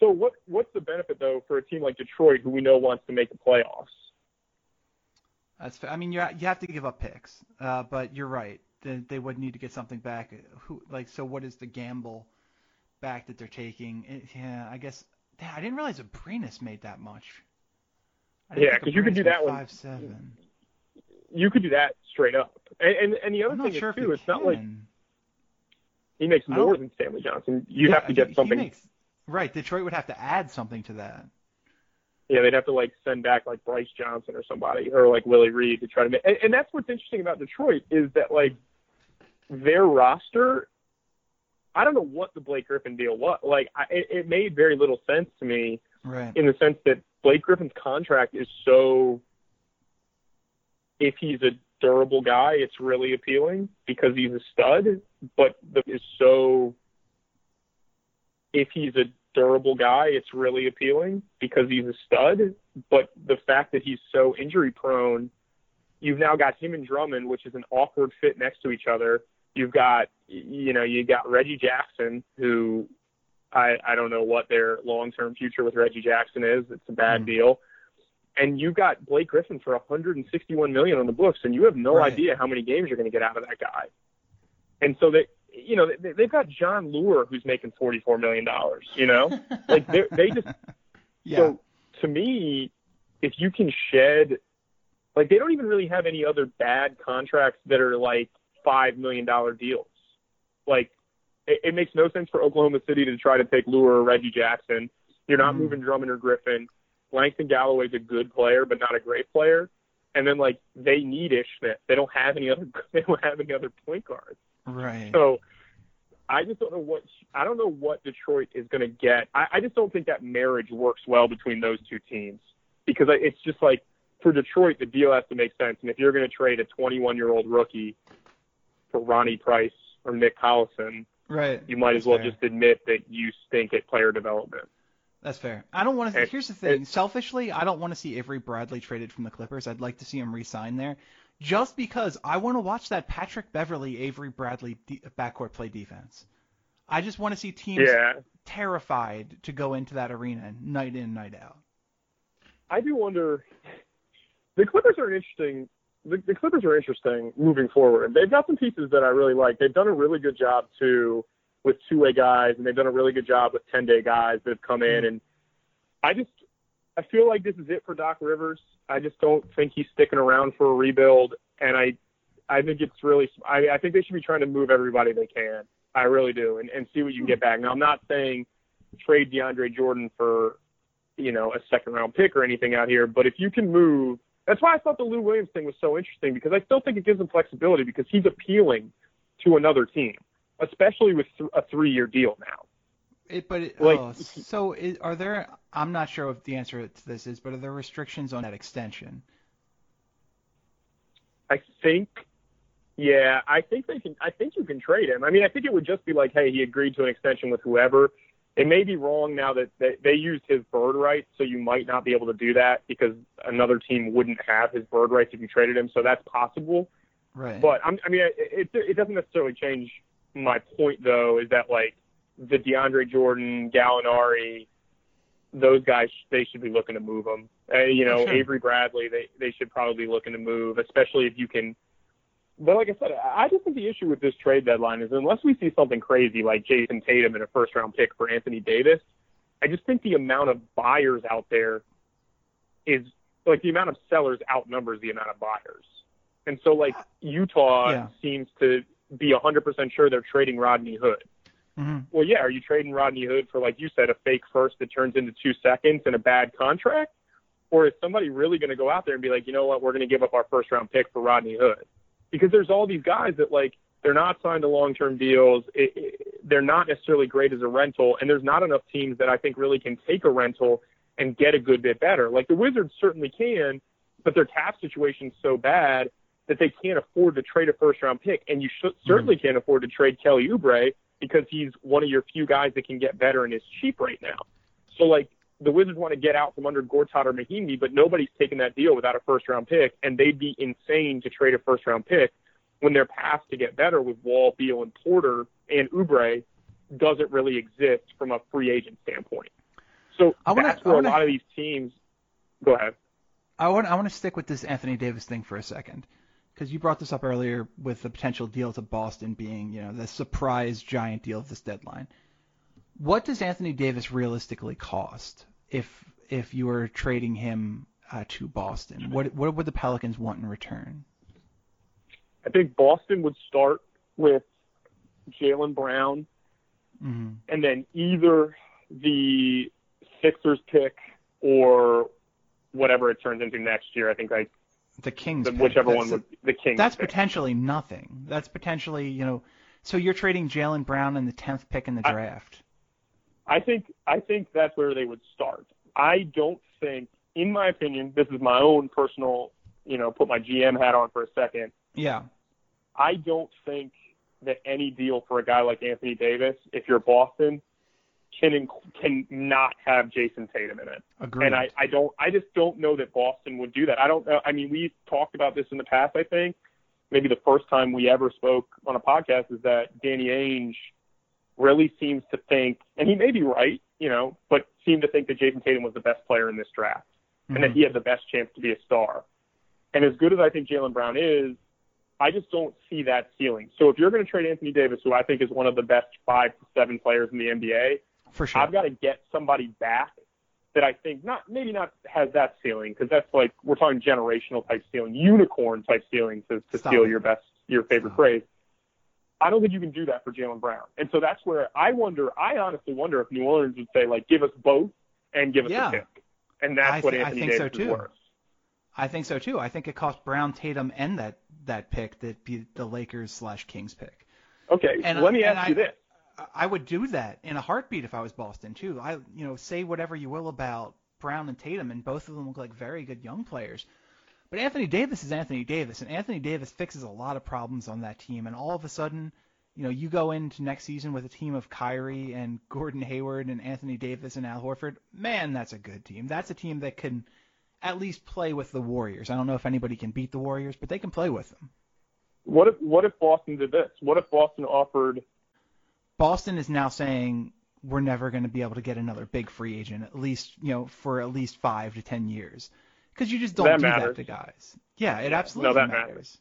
So what what's the benefit though for a team like Detroit, who we know wants to make the playoffs? That's. Fair. I mean, you you have to give up picks, uh, but you're right. They, they would need to get something back. Who like so? What is the gamble back that they're taking? It, yeah, I guess. Damn, I didn't realize Abrines made that much. Yeah, because you could do that one- Five seven. You could do that straight up. And and, and the other I'm thing sure is too, it's not like he makes more than Stanley Johnson. You Yeah, have to get something. makes- right, Detroit would have to add something to that. Yeah, they'd have to like send back like Bryce Johnson or somebody or like Willie Reed to try to make. And, and that's what's interesting about Detroit is that like their roster. I don't know what the Blake Griffin deal was. Like, I, it, it made very little sense to me Right. in the sense that Blake Griffin's contract is so. If he's a durable guy, it's really appealing because he's a stud. But the is so. If he's a durable guy, it's really appealing because he's a stud. But the fact that he's so injury prone, you've now got him and Drummond, which is an awkward fit next to each other. You've got, you know, you got Reggie Jackson, who I, I don't know what their long-term future with Reggie Jackson is. It's a bad Mm. deal. And you've got Blake Griffin for 161 million on the books, and you have no Right. idea how many games you're going to get out of that guy. And so they, you know, they, they've got Jon Leuer who's making 44 million dollars. You know, like they they just yeah. so to me, if you can shed, like they don't even really have any other bad contracts that are like five million dollar deals. Like it, it makes no sense for Oklahoma City to try to take Leuer or Reggie Jackson. You're not Mhm. moving Drummond or Griffin. Langston Galloway's a good player, but not a great player. And then like they need Ish Smith. They don't have any other. They don't have any other point guards. right. So I just don't know what I don't know what Detroit is going to get. I, I just don't think that marriage works well between those two teams because it's just like for Detroit the deal has to make sense. And if you're going to trade a 21 year old rookie for Ronnie Price or Nick Collison, right, you might as well fair. just admit that you stink at player development. That's fair. I don't want to. Here's the thing. Selfishly, I don't want to see Avery Bradley traded from the Clippers. I'd like to see him re-sign there, just because I want to watch that Patrick Beverley, Avery Bradley de- backcourt play defense. I just want to see teams yeah. terrified to go into that arena night in, night out. I do wonder. The Clippers are interesting. The, the Clippers are interesting moving forward. They've got some pieces that I really like. They've done a really good job too with two-way guys, and they've done a really good job with 10-day guys that have come in. Mm-hmm. And I just I feel like this is it for Doc Rivers. I just don't think he's sticking around for a rebuild, and I I think it's really I, I think they should be trying to move everybody they can. I really do, and and see what you can get back. Now I'm not saying trade DeAndre Jordan for you know a second round pick or anything out here, but if you can move, that's why I thought the Lou Williams thing was so interesting because I still think it gives him flexibility because he's appealing to another team especially with th- a three-year deal now. It, but it, like, oh, so are there? I'm not sure what the answer to this is, but are there restrictions on that extension? I think, yeah, I think they can. I think you can trade him. I mean, I think it would just be like, hey, he agreed to an extension with whoever. It may be wrong now that they, they used his bird rights, so you might not be able to do that because another team wouldn't have his bird rights if you traded him. So that's possible. Right. But I'm, I mean, it, it doesn't necessarily change my point though is that like the DeAndre Jordan, Gallinari, those guys they should be looking to move them. Uh, you know, sure. Avery Bradley, they they should probably be looking to move, especially if you can. But like I said, I just think the issue with this trade deadline is unless we see something crazy like Jayson Tatum in a first round pick for Anthony Davis, I just think the amount of buyers out there is like the amount of sellers outnumbers the amount of buyers. And so like Utah yeah. seems to be 100% sure they're trading Rodney Hood. Mm-hmm. Well, yeah, are you trading Rodney Hood for, like you said, a fake first that turns into two seconds and a bad contract? Or is somebody really going to go out there and be like, you know what, we're going to give up our first round pick for Rodney Hood? Because there's all these guys that, like, they're not signed to long term deals. It, it, they're not necessarily great as a rental. And there's not enough teams that I think really can take a rental and get a good bit better. Like the Wizards certainly can, but their cap situation's so bad that they can't afford to trade a first round pick, and you should, certainly mm-hmm. can't afford to trade Kelly Oubre because he's one of your few guys that can get better and is cheap right now. So like the Wizards want to get out from under Gortat or Mahinmi, but nobody's taking that deal without a first round pick, and they'd be insane to trade a first round pick when their path to get better with Wall, Beal, and Porter and Oubre doesn't really exist from a free agent standpoint. So I wanna, that's where wanna, a lot of these teams. Go ahead. I want I want to stick with this Anthony Davis thing for a second because you brought this up earlier with the potential deal to Boston being, you know, the surprise giant deal of this deadline. What does Anthony Davis realistically cost if if you were trading him uh, to Boston? What what would the Pelicans want in return? I think Boston would start with Jaylen Brown, mm-hmm. and then either the Sixers pick or whatever it turns into next year. I think I the Kings. The, whichever that's, one would the king. That's pick. potentially nothing. That's potentially you know. So you're trading Jaylen Brown in the tenth pick in the draft. I, I think I think that's where they would start. I don't think, in my opinion, this is my own personal, you know, put my GM hat on for a second. Yeah. I don't think that any deal for a guy like Anthony Davis, if you're Boston, can can not have Jayson Tatum in it. Agreed. And I, I don't I just don't know that Boston would do that. I don't know. I mean, we've talked about this in the past. I think maybe the first time we ever spoke on a podcast is that Danny Ainge really seems to think, and he may be right, you know, but seemed to think that Jayson Tatum was the best player in this draft mm-hmm. and that he had the best chance to be a star. And as good as I think Jaylen Brown is, I just don't see that ceiling. So if you're going to trade Anthony Davis, who I think is one of the best five to seven players in the NBA, for sure. I've got to get somebody back that I think not maybe not has that ceiling because that's like we're talking generational type ceiling, unicorn type ceiling to, to steal it. your best your favorite Stop. phrase. I don't think you can do that for Jaylen Brown, and so that's where I wonder. I honestly wonder if New Orleans would say like, give us both and give us yeah. a pick, and that's th- what Anthony I think Davis so too. is worth. I think so too. I think it cost Brown, Tatum, and that that pick that be the Lakers slash Kings pick. Okay, and, let me ask I, you this: I would do that in a heartbeat if I was Boston too. I, you know, say whatever you will about Brown and Tatum, and both of them look like very good young players. But Anthony Davis is Anthony Davis, and Anthony Davis fixes a lot of problems on that team. And all of a sudden, you know, you go into next season with a team of Kyrie and Gordon Hayward and Anthony Davis and Al Horford. Man, that's a good team. That's a team that can at least play with the Warriors. I don't know if anybody can beat the Warriors, but they can play with them. What if what if Boston did this? What if Boston offered Boston is now saying we're never going to be able to get another big free agent at least, you know, for at least 5 to 10 years because you just don't that do matters. that to guys. Yeah, it absolutely no, that matters. matters.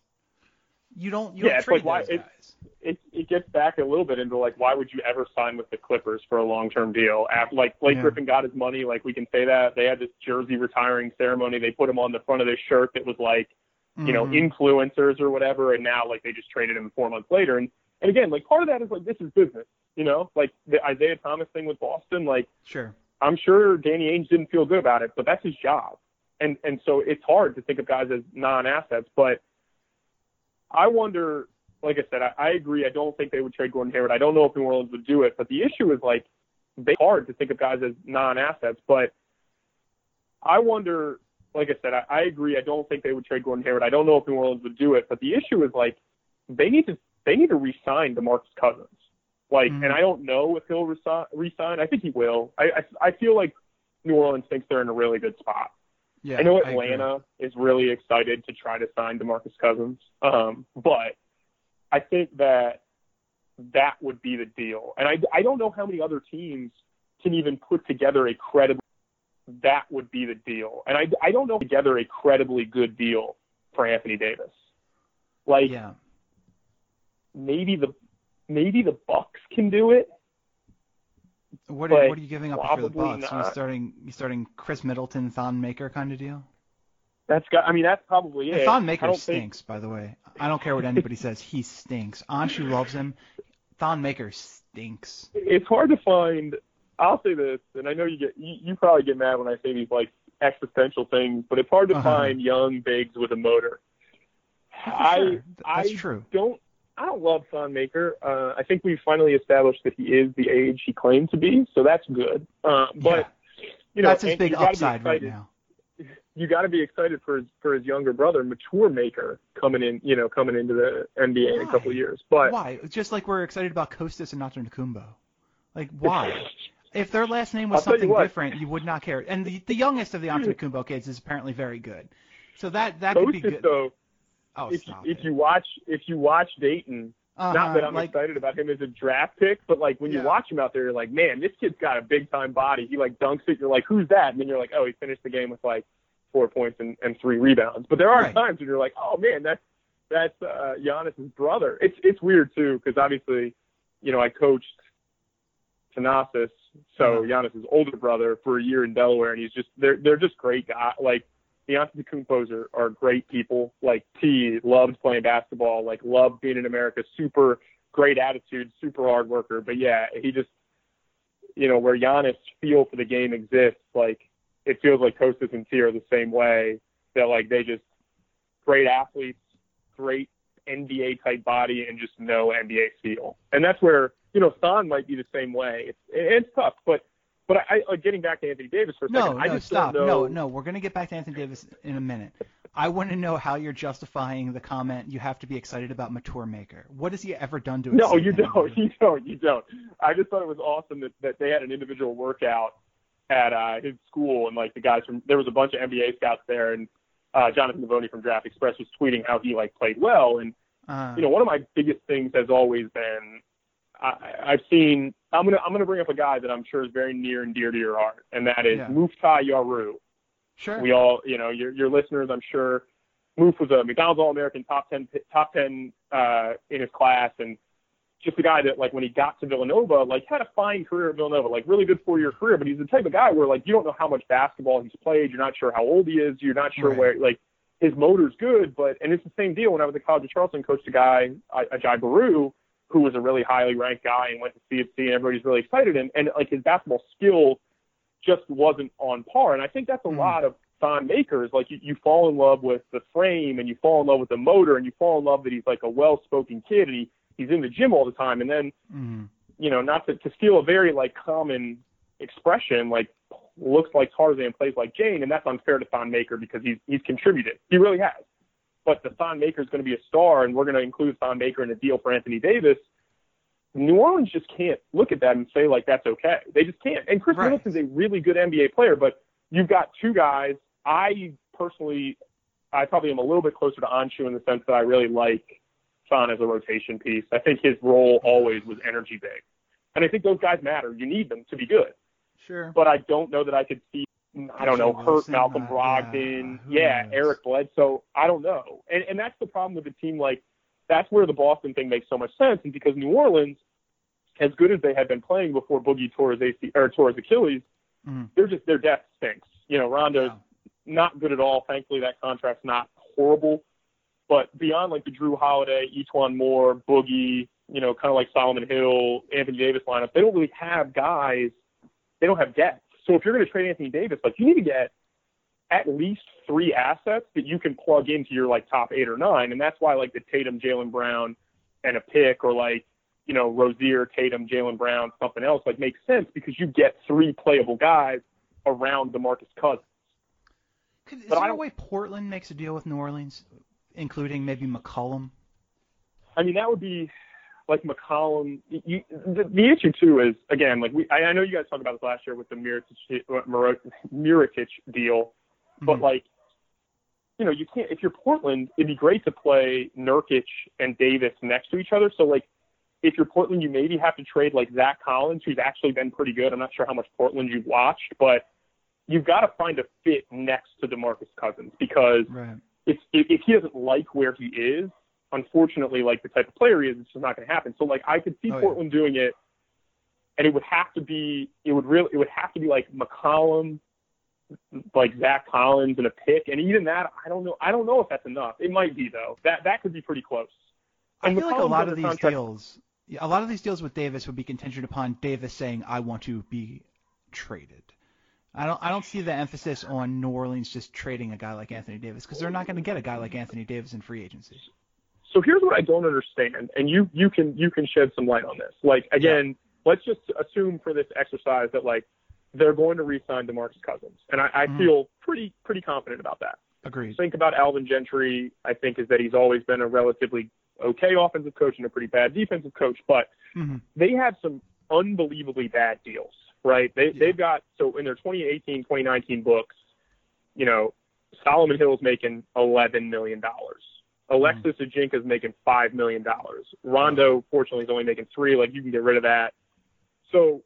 You don't you Yeah, don't it's like why- it- guys. it it gets back a little bit into like why would you ever sign with the Clippers for a long term deal? After, like Blake Yeah. Griffin got his money, like we can say that they had this jersey retiring ceremony. They put him on the front of their shirt that was like you know Mhm. influencers or whatever, and now like they just traded him four months later. And and again, like part of that is like this is business, you know, like the Isaiah Thomas thing with Boston, like. Sure. I'm sure Danny Ainge didn't feel good about it, but that's his job. And and so it's hard to think of guys as non-assets. But I wonder, like I said, I, I agree. I don't think they would trade Gordon Hayward. I don't know if New Orleans would do it. But the issue is like, it's hard to think of guys as non-assets. But I wonder, like I said, I, I agree. I don't think they would trade Gordon Hayward. I don't know if New Orleans would do it. But the issue is like, they need to they need to re-sign DeMarcus Cousins. Like, Mhm. and I don't know if he'll resi- re-sign. I think he will. I, I I feel like New Orleans thinks they're in a really good spot. Yeah. I know. Atlanta is really excited to try to sign DeMarcus Cousins, um, but I think that that would be the deal. And I I don't know how many other teams can even put together a credible. That would be the deal. And I I don't know together a credibly good deal for Anthony Davis. Like Yeah. Maybe the maybe the Bucks can do it. What are, what are you giving up for the Bucks? You not. starting you starting Khris Middleton, Thon Maker kind of deal? That's got. I mean, that's probably And it. Thon Maker don't think- stinks, by the way. I don't care what anybody says. He stinks. Anshu loves him. Thon Maker stinks. it's hard to find. I'll say this, and I know you get you, you probably get mad when I say these like existential things, but it's hard to Uh-huh. find young bigs with a motor. I. That's I true. don't I don't love Thon Maker. Uh, I think we finally established that he is the age he claimed to be, so that's good. Uh, but Yeah. you know, That's his big upside right now. You got to be excited for his for his younger brother, Matur Maker, coming in. You know, coming into the NBA in a couple of years. But Why? Just like we're excited about Kostas and Antetokounmpo. Like why? If their last name was I'll tell you something different, you would not care. And the, the youngest of the Antetokounmpo kids is apparently very good. So that that could be good. though, oh, if stop if you watch if you watch Dayton, uh-huh, not that I'm like, excited about him as a draft pick, but like when Yeah. you watch him out there, you're like, man, this kid's got a big time body. He like dunks it. You're like, who's that? And then you're like, oh, he finished the game with like four points and, and three rebounds. But there are Right. times when you're like, oh man, that's that's uh, Giannis's brother. It's it's weird too because obviously, you know, I coached Thanasis, so Uh-huh. Giannis's older brother for a year in Delaware, and he's just they're they're just great guys. Like the Antetokounmpos are, are great people. Like T loved playing basketball, like loved being in America, super great attitude, super hard worker. But yeah, he just you know, where Giannis feel for the game exists, like it feels like Kostas and T are the same way. That like they just great athletes, great NBA type body, and just no NBA feel. And that's where you know Thon might be the same way. It's it's tough, but but I, I getting back to Anthony Davis for a no, second, I no, just stop. know. No, no, we're gonna get back to Anthony Davis in a minute. I want to know how you're justifying the comment. You have to be excited about Matur Maker. What has he ever done to? No, you don't. You don't. You don't. I just thought it was awesome that, that they had an individual workout at uh, his school, and like the guys from there was a bunch of NBA scouts there, and uh, Jonathan Givony from Draft Express was tweeting how he like played well, and Uh, you know one of my biggest things has always been I, I've seen. I'm gonna I'm gonna bring up a guy that I'm sure is very near and dear to your heart, and that is Yeah. Mouphtaou Yarou. sure. We all, you know, your your listeners, I'm sure. Moof was a McDonald's All-American, top ten, top ten uh, in his class, and just a guy that, like, when he got to Villanova, like, had a fine career at Villanova, like, really good four-year career. But he's the type of guy where, like, you don't know how much basketball he's played. You're not sure how old he is. You're not sure Right. where, like, his motor's good. But and it's the same deal. When I was at College of Charleston, coached a guy, Adjehi Baru, who was a really highly ranked guy and went to CFC, and everybody's really excited. And and like his basketball skill just wasn't on par. And I think that's a Mhm. lot of Thon makers. Like you, you fall in love with the frame and you fall in love with the motor and you fall in love that he's like a well spoken kid and he, he's in the gym all the time. And then Mhm. you know, not to, to steal a very like common expression, like looks like Tarzan, plays like Jane, and that's unfair to Thon Maker because he's he's contributed. He really has. But the Thon Maker is going to be a star, and we're going to include Thon Maker in a deal for Anthony Davis. New Orleans just can't look at that and say like that's okay. They just can't. And Khris right. Middleton's a really good NBA player, but you've got two guys. I personally, I probably am a little bit closer to Anshu in the sense that I really like Thon as a rotation piece. I think his role always was energy big, and I think those guys matter. You need them to be good. Sure. But I don't know that I could see. I don't know, hurt Malcolm Brogdon. yeah, Yeah. Eric Bledsoe. I don't know. And and that's the problem with a team like that's where the Boston thing makes so much sense, and because New Orleans, as good as they had been playing before Boogie tore his AC or tore his Achilles, Mhm. they're just their depth stinks. You know, Rondo's Yeah. not good at all. Thankfully, that contract's not horrible. But beyond like the Jrue Holiday, E'Twaun Moore, Boogie, you know, kind of like Solomon Hill, Anthony Davis lineup, they don't really have guys. They don't have depth. So if you're going to trade Anthony Davis, like you need to get at least three assets that you can plug into your like top eight or nine, and that's why like the Tatum, Jaylen Brown, and a pick, or like you know Rozier, Tatum, Jaylen Brown, something else, like makes sense because you get three playable guys around DeMarcus Cousins. Could, is but I there a don't- way Portland makes a deal with New Orleans, including maybe McCollum? I mean, that would be like McCollum. You, the, the issue too is again, like we, I, I know you guys talked about this last year with the Mirotic, Miro- Mirotic deal, but Mhm. like, you know, you can't. If you're Portland, it'd be great to play Nurkic and Davis next to each other. So like, if you're Portland, you maybe have to trade like Zach Collins, who's actually been pretty good. I'm not sure how much Portland you've watched, but you've got to find a fit next to DeMarcus Cousins because Right. if if he doesn't like where he is, unfortunately, like the type of player he is, it's just not going to happen. So like I could see Oh, yeah. Portland doing it, and it would have to be it would really it would have to be like McCollum, like Zach Collins and a pick, and even that I don't know I don't know if that's enough. It might be though. That that could be pretty close. I And feel like a lot of these contract- deals, a lot of these deals with Davis would be contingent upon Davis saying, "I want to be traded." I don't, I don't see the emphasis on New Orleans just trading a guy like Anthony Davis because they're not going to get a guy like Anthony Davis in free agency. So here's what I don't understand, and you you can you can shed some light on this. Like again, let's just assume for this exercise that like they're going to re-sign DeMarcus Cousins, and I, I Mhm. feel pretty pretty confident about that. Agreed. think about Alvin Gentry, I think, is that he's always been a relatively okay offensive coach and a pretty bad defensive coach, but hmm they have some unbelievably bad deals, right? They, Yeah. They've got, so in their 2018, 2019 books, you know, Solomon Hill's making $11 million. Alexis Ajinca's making $5 million. Rondo, fortunately, is only making three. Like, you can get rid of that. So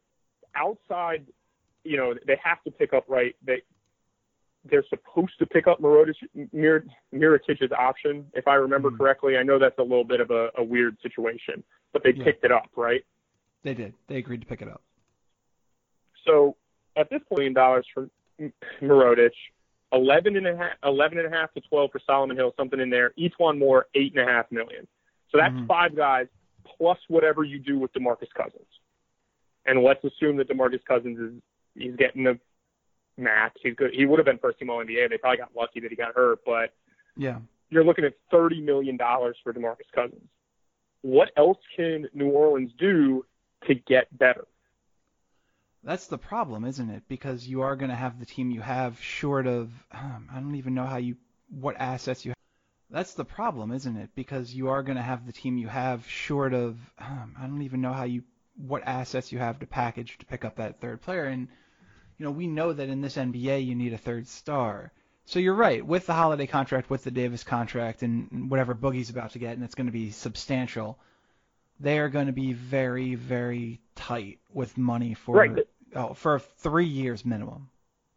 outside, you know, they have to pick up, right? They, they're supposed to pick up Mirotic, Mir, Mirotic's option, if I remember Mhm. correctly. I know that's a little bit of a, a weird situation, but they Yeah. picked it up, right? They did. They agreed to pick it up. So at this point, million dollars for Mirotic, eleven and a half, eleven and a half to twelve for Solomon Hill, something in there. Each one more eight and a half million. So that's Mhm. five guys plus whatever you do with Demarcus Cousins. And let's assume that Demarcus Cousins is he's getting the max. He's good. He would have been first team All NBA. They probably got lucky that he got hurt, but Yeah. you're looking at thirty million dollars for Demarcus Cousins. What else can New Orleans do to get better? That's the problem, isn't it? Because you are going to have the team you have short of um, I don't even know how you what assets you have. That's the problem, isn't it? Because you are going to have the team you have short of um, I don't even know how you what assets you have to package to pick up that third player and you know, we know that in this NBA you need a third star. So you're right, with the holiday contract, with the Davis contract and whatever Boogie's about to get and it's going to be substantial. They are going to be very very tight with money for Right, but- oh, for 3 years minimum.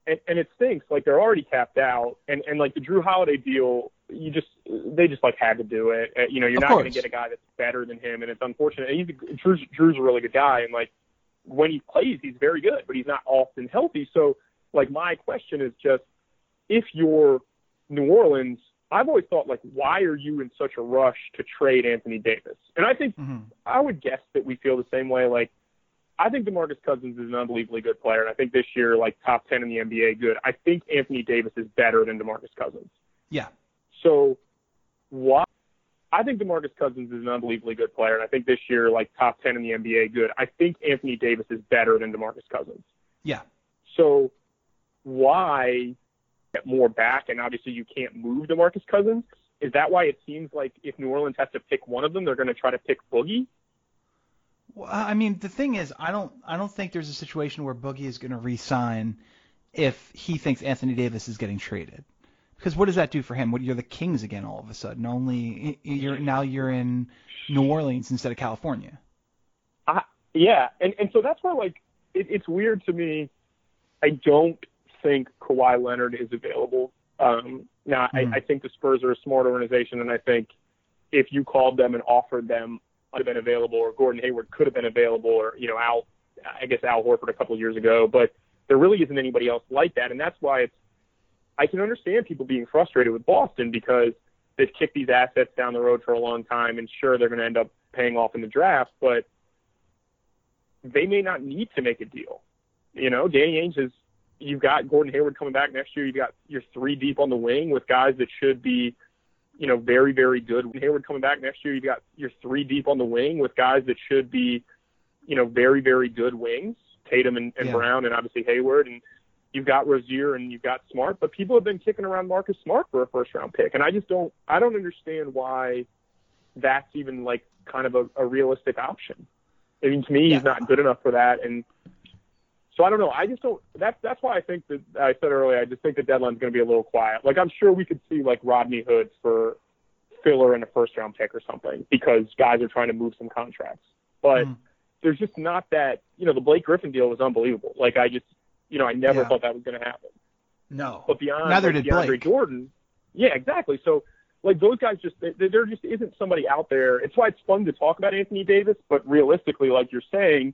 and, and it stinks. Like they're already capped out, and and like the Jrue Holiday deal, you just they just like had to do it. Uh, you know, you're Of not going to get a guy that's better than him, and it's unfortunate. And he's a, Jrue's, Jrue's a really good guy, and like when he plays, he's very good, but he's not often healthy. So like my question is just if you're New Orleans. I've always thought like, why are you in such a rush to trade Anthony Davis? And I think hmm I would guess that we feel the same way. Like, I think DeMarcus Cousins is an unbelievably good player, and I think this year, like top ten in the NBA, good. I think Anthony Davis is better than DeMarcus Cousins. Yeah. So, why I think DeMarcus Cousins is an unbelievably good player, and I think this year, like top 10 in the NBA, good. I think Anthony Davis is better than DeMarcus Cousins. Yeah. So why get more back? And obviously, you can't move DeMarcus Cousins. Is that why it seems like if New Orleans has to pick one of them, they're going to try to pick Boogie? Well, I mean, the thing is, I don't, I don't think there's a situation where Boogie is going to re-sign if he thinks Anthony Davis is getting traded. Because what does that do for him? What you're the Kings again all of a sudden? Only you're now you're in New Orleans instead of California. Uh, yeah, and and so that's why like it, it's weird to me. I don't think Kawhi Leonard is available. Um, now mm. I, I think the Spurs are a smart organization, and I think if you called them and offered them would have been available, or Gordon Hayward could have been available, or you know Al, I guess Al Horford a couple years ago, but there really isn't anybody else like that, and that's why it's I can understand people being frustrated with Boston because they've kicked these assets down the road for a long time, and sure they're going to end up paying off in the draft, but they may not need to make a deal. You know, Danny Ainge is. You've got Gordon Hayward coming back next year. You've got your three deep on the wing with guys that should be, you know, very very good. Hayward coming back next year. You've got your three deep on the wing with guys that should be, you know, very very good wings. Tatum and, and yeah. Brown, and obviously Hayward, and you've got Rozier and you've got Smart, but people have been kicking around Marcus Smart for a first round pick, and I just don't I don't understand why that's even like kind of a, a realistic option. I mean, to me, yeah. he's not good enough for that, and so I don't know. I just don't. That's that's why I think that I said earlier. I just think the deadline's going to be a little quiet. Like I'm sure we could see like Rodney Hood for filler in a first round pick or something because guys are trying to move some contracts, but. Mm. There's just not that, you know, the Blake Griffin deal was unbelievable. Like I just, you know, I never yeah. thought that was going to happen. No. But beyond Neither like, did DeAndre Blake. Jordan, yeah, exactly. So like those guys just they, there just isn't somebody out there. It's why it's fun to talk about Anthony Davis, but realistically, like you're saying,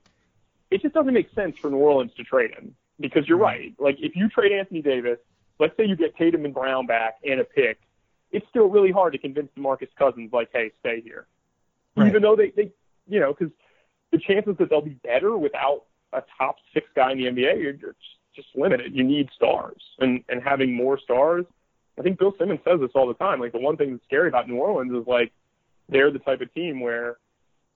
it just doesn't make sense for New Orleans to trade him because you're mm-hmm. right. Like if you trade Anthony Davis, let's say you get Tatum and Brown back and a pick, it's still really hard to convince DeMarcus Cousins like, hey, stay here, right. even though they they you know because the chances that they'll be better without a top six guy in the NBA, you're, you're just limited. You need stars, and and having more stars. I think Bill Simmons says this all the time. Like the one thing that's scary about New Orleans is like they're the type of team where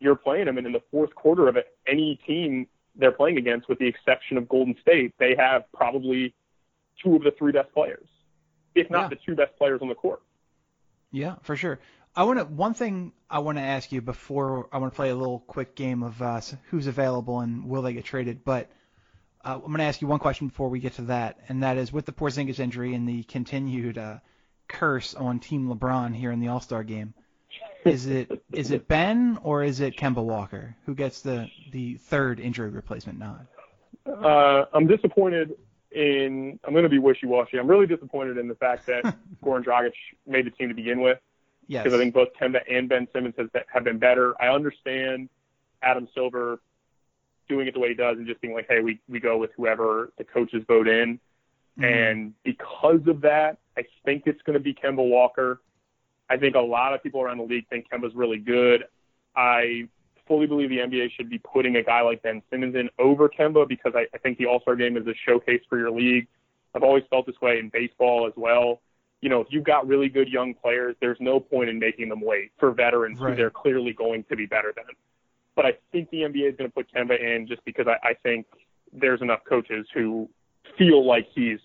you're playing them, and in the fourth quarter of it, any team they're playing against, with the exception of Golden State, they have probably two of the three best players, if not yeah. the two best players on the court. Yeah, for sure. I want to one thing I want to ask you before I want to play a little quick game of uh, who's available and will they get traded. But uh, I'm going to ask you one question before we get to that, and that is with the Porzingis injury and the continued uh, curse on Team LeBron here in the All Star game. Is it is it Ben or is it Kemba Walker who gets the the third injury replacement nod? Uh, I'm disappointed in. I'm going to be wishy-washy. I'm really disappointed in the fact that Goran Dragic made the team to begin with. Yes. Because I think both Kemba and Ben Simmons has, have been better. I understand Adam Silver doing it the way he does and just being like, hey, we, we go with whoever the coaches vote in. Mm-hmm. And because of that, I think it's going to be Kemba Walker. I think a lot of people around the league think Kemba's really good. I fully believe the NBA should be putting a guy like Ben Simmons in over Kemba because I, I think the All Star game is a showcase for your league. I've always felt this way in baseball as well you know, if you've got really good young players, there's no point in making them wait for veterans right. who they're clearly going to be better than. But I think the NBA is going to put Kemba in just because I, I think there's enough coaches who feel like he's,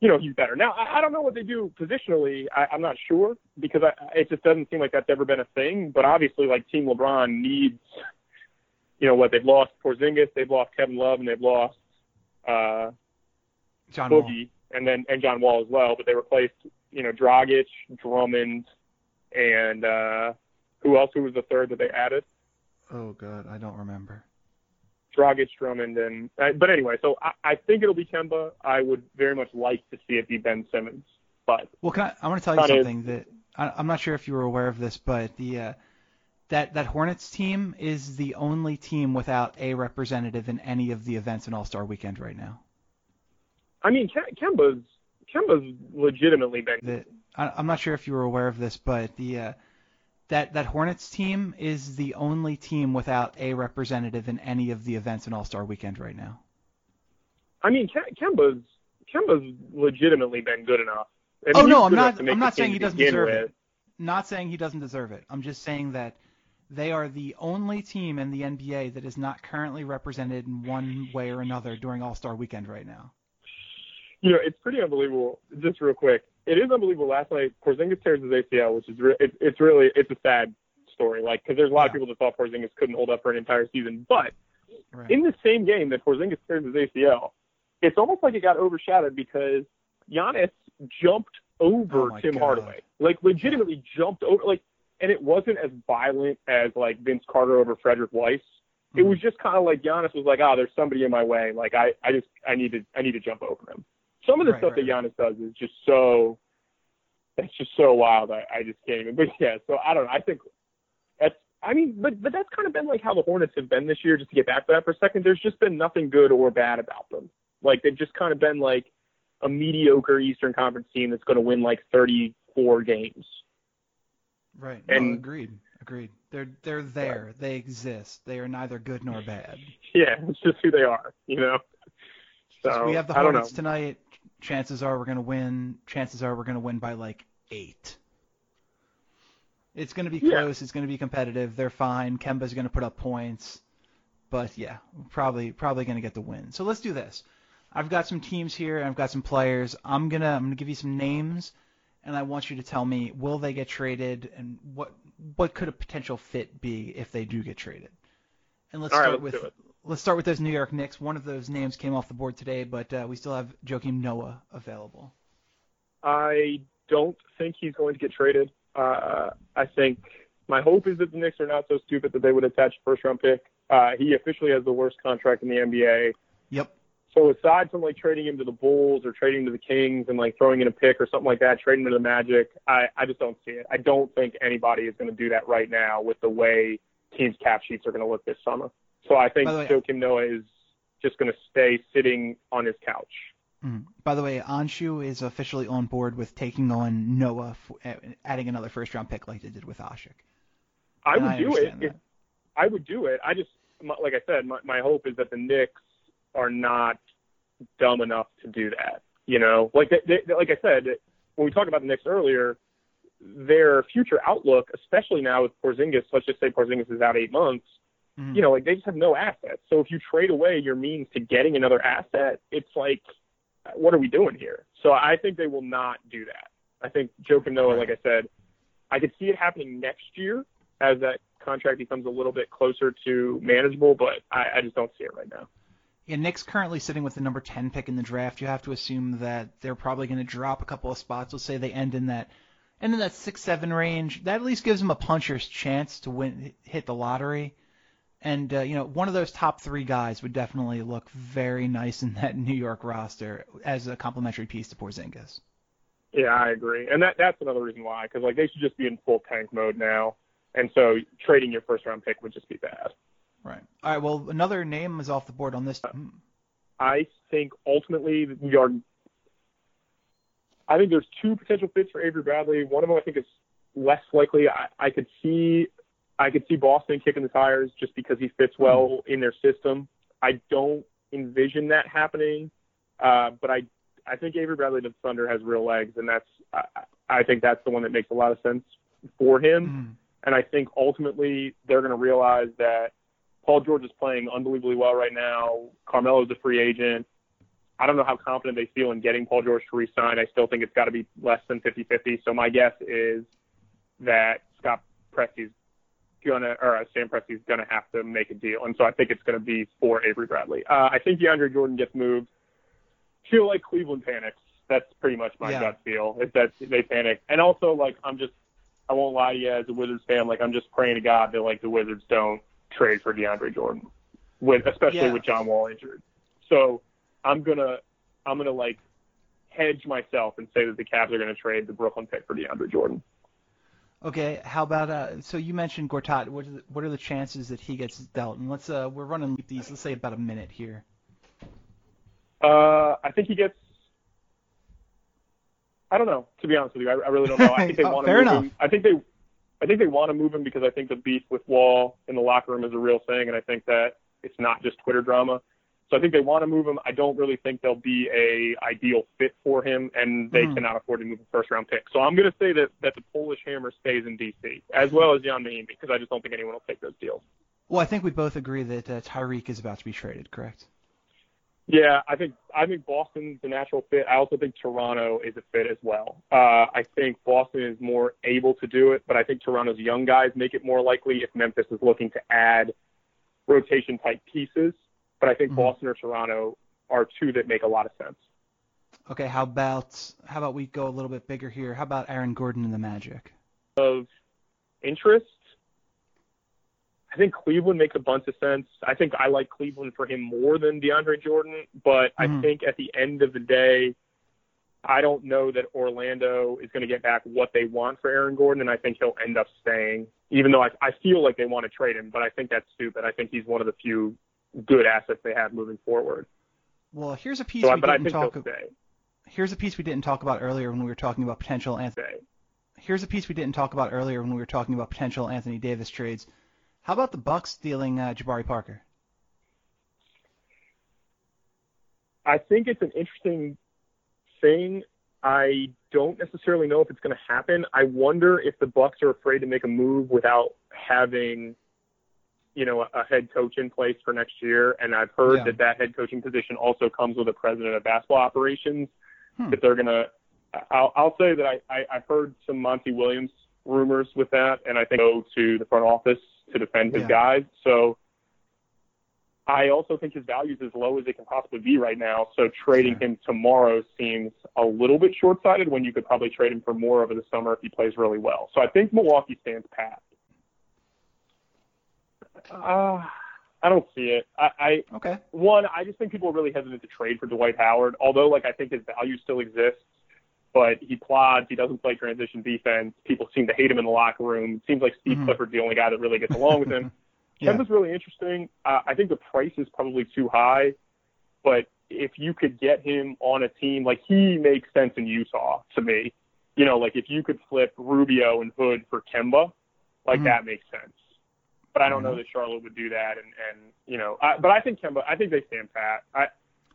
you know, he's better. Now, I, I don't know what they do positionally. I, I'm not sure because I, it just doesn't seem like that's ever been a thing. But obviously, like Team LeBron needs, you know, what they've lost Porzingis, they've lost Kevin Love, and they've lost uh, John Boogie. Wall and then and John Wall as well. But they replaced you know Dragic, Drummond, and uh, who else? Who was the third that they added? Oh God, I don't remember. Dragic, Drummond, and uh, but anyway, so I, I think it'll be Kemba. I would very much like to see it be Ben Simmons, but well, can I? I want to tell you something that I, I'm not sure if you were aware of this, but the uh, that that Hornets team is the only team without a representative in any of the events in All Star Weekend right now. I mean, Kemba's Kemba's legitimately been. The, I, I'm not sure if you were aware of this, but the uh, that that Hornets team is the only team without a representative in any of the events in All Star Weekend right now. I mean, Kemba's Kemba's legitimately been good enough. Oh no, I'm not. I'm not saying he doesn't deserve with. it. not saying he doesn't deserve it. I'm just saying that they are the only team in the NBA that is not currently represented in one way or another during All Star Weekend right now. You know, it's pretty unbelievable. Just real quick, it is unbelievable. Last night, Porzingis tears his ACL, which is re- it, it's really it's a sad story. Like because there's a lot of people that thought Porzingis couldn't hold up for an entire season, but right. in the same game that Porzingis tears his ACL, it's almost like it got overshadowed because Giannis jumped over oh Tim God. Hardaway, like legitimately jumped over, like, and it wasn't as violent as like Vince Carter over Frédéric Weis. It Mm-hmm. was just kind of like Giannis was like, oh, there's somebody in my way. Like I, I just, I need to, I need to jump over him. Some of the Right, stuff right, that Giannis does is just so, it's just so wild. I, I just can't even. But yeah, so I don't know. I think that's, I mean, but but that's kind of been like how the Hornets have been this year. Just to get back to that for a second, there's just been nothing good or bad about them. Like they've just kind of been like a mediocre Eastern Conference team that's going to win like 34 games. Right. No, And- agreed. Agreed. They're they're there. They exist. They are neither good nor bad. Yeah, it's just who they are, you know. So, we have the I don't know. Hornets tonight. Chances are we're gonna win. Chances are we're gonna win by like eight. It's gonna be Yeah. close. It's gonna be competitive. They're fine. Kemba's gonna put up points, but yeah, probably probably gonna get the win. So let's do this. I've got some teams here. I've got some players. I'm gonna I'm gonna give you some names, and I want you to tell me will they get traded and what what could a potential fit be if they do get traded. And let's All right, start let's with. Let's start with those New York Knicks. One of those names came off the board today, but uh, we still have Joakim Noah available. I don't think he's going to get traded. Uh, I think my hope is that the Knicks are not so stupid that they would attach a first round pick. Uh, he officially has the worst contract in the NBA. Yep. So aside from like trading him to the Bulls or trading to the Kings and like throwing in a pick or something like that, trading to the Magic, I, I just don't see it. I don't think anybody is going to do that right now with the way teams' cap sheets are going to look this summer. So I think way- Joakim Noah is just going to stay sitting on his couch. Mhm. By the way, Anshu is officially on board with taking on Noah, f- adding another first round pick like they did with Asik. I And would I do it. If. I would do it. I just, like I said, my, my hope is that the Knicks are not dumb enough to do that. You know, like they, they, like I said, when we talked about the Knicks earlier, their future outlook, especially now with Porzingis, let's just say Porzingis is out eight months. Mhm. You know, like they just have no assets. So if you trade away your means to getting another asset, it's like, what are we doing here? So I think they will not do that. I think Joe Noah, like I said, I could see it happening next year as that contract becomes a little bit closer to manageable, but I, I just don't see it right now. Yeah, Knicks currently sitting with the number 10 pick in the draft. You have to assume that they're probably going to drop a couple of spots. Let's say they end in that end in that six seven range. That at least gives them a puncher's chance to win, hit the lottery. And uh, you know, one of those top three guys would definitely look very nice in that New York roster as a complementary piece to Porzingis. Yeah, I agree, and that that's another reason why, because like they should just be in full tank mode now, and so trading your first round pick would just be bad. Right. All right. Well, another name is off the board on this. hmm, I think ultimately we are. I think there's two potential fits for Avery Bradley. One of them I think is less likely. I, I could see, I could see Boston kicking the tires just because he fits well in their system. I don't envision that happening, uh, but I, I think Avery Bradley to the Thunder has real legs, and that's, I, I think that's the one that makes a lot of sense for him. mhm. And I think ultimately they're going to realize that Paul George is playing unbelievably well right now. Carmelo's a free agent. I don't know how confident they feel in getting Paul George to re-sign. I still think it's got to be less than 50-50. So my guess is that Scott Presti's gonna, or uh, Sam Presti's gonna have to make a deal, and so I think it's gonna be for Avery Bradley. Uh, I think DeAndre Jordan gets moved. Feel like Cleveland panics. That's pretty much my Yeah. gut feel. Is that they panic, and also like I'm just, I won't lie to you as a Wizards fan. Like I'm just praying to God that like the Wizards don't trade for DeAndre Jordan, with especially Yeah. with John Wall injured. So I'm gonna I'm gonna like hedge myself and say that the Cavs are gonna trade the Brooklyn pick for DeAndre Jordan. Okay. How about uh? So you mentioned Gortat. What are the, what are the chances that he gets dealt? And let's uh, we're running these. Let's say about a minute here. Uh, I think he gets. I don't know. To be honest with you, I, I really don't know. I think they Oh, want to move enough. him. I think they, I think they want to move him because I think the beef with Wall in the locker room is a real thing, and I think that it's not just Twitter drama. So I think they want to move him. I don't really think they'll be a ideal fit for him, and they Mhm. cannot afford to move a first round pick. So I'm going to say that that the Polish Hammer stays in DC as well as Ian Mahinmi because I just don't think anyone will take those deals. Well, I think we both agree that uh, Tyreke is about to be traded, correct? Yeah, I think I think Boston's the natural fit. I also think Toronto is a fit as well. Uh, I think Boston is more able to do it, but I think Toronto's young guys make it more likely if Memphis is looking to add rotation type pieces. But I think Mhm. Boston or Toronto are two that make a lot of sense. Okay, how about how about we go a little bit bigger here? How about Aaron Gordon and the Magic? Of interest, I think Cleveland makes a bunch of sense. I think I like Cleveland for him more than DeAndre Jordan, but Mhm. I think at the end of the day, I don't know that Orlando is going to get back what they want for Aaron Gordon, and I think he'll end up staying. Even though I, I feel like they want to trade him, but I think that's stupid. I think he's one of the few good assets they have moving forward. Well, here's a piece So, we but didn't talk about. Here's a piece we didn't talk about earlier when we were talking about potential Anthony. Stay. Here's a piece we didn't talk about earlier when we were talking about potential Anthony Davis trades. How about the Bucks stealing uh, Jabari Parker? I think it's an interesting thing. I don't necessarily know if it's going to happen. I wonder if the Bucks are afraid to make a move without having, you know, a, a head coach in place for next year. And I've heard Yeah. that that head coaching position also comes with a president of basketball operations. Hmm. That they're going to. I'll, I'll say that I, I I've heard some Monty Williams rumors with that, and I think go to the front office to defend his Yeah. guys. So I also think his value is as low as it can possibly be right now. So trading Sure. him tomorrow seems a little bit short-sighted when you could probably trade him for more over the summer if he plays really well. So I think Milwaukee stands pat. Uh, I don't see it. I, I Okay. one, I just think people are really hesitant to trade for Dwight Howard. Although, like, I think his value still exists, but he plods. He doesn't play transition defense. People seem to hate him in the locker room. It seems like Steve Mhm. Clifford's the only guy that really gets along with him. Yeah. Kemba's really interesting. Uh, I think the price is probably too high, but if you could get him on a team, like he makes sense in Utah to me. You know, like if you could flip Rubio and Hood for Kemba, like Mhm. that makes sense. But I don't know Mhm. that Charlotte would do that, and and you know, I, but I think Kemba, I think they stand pat. I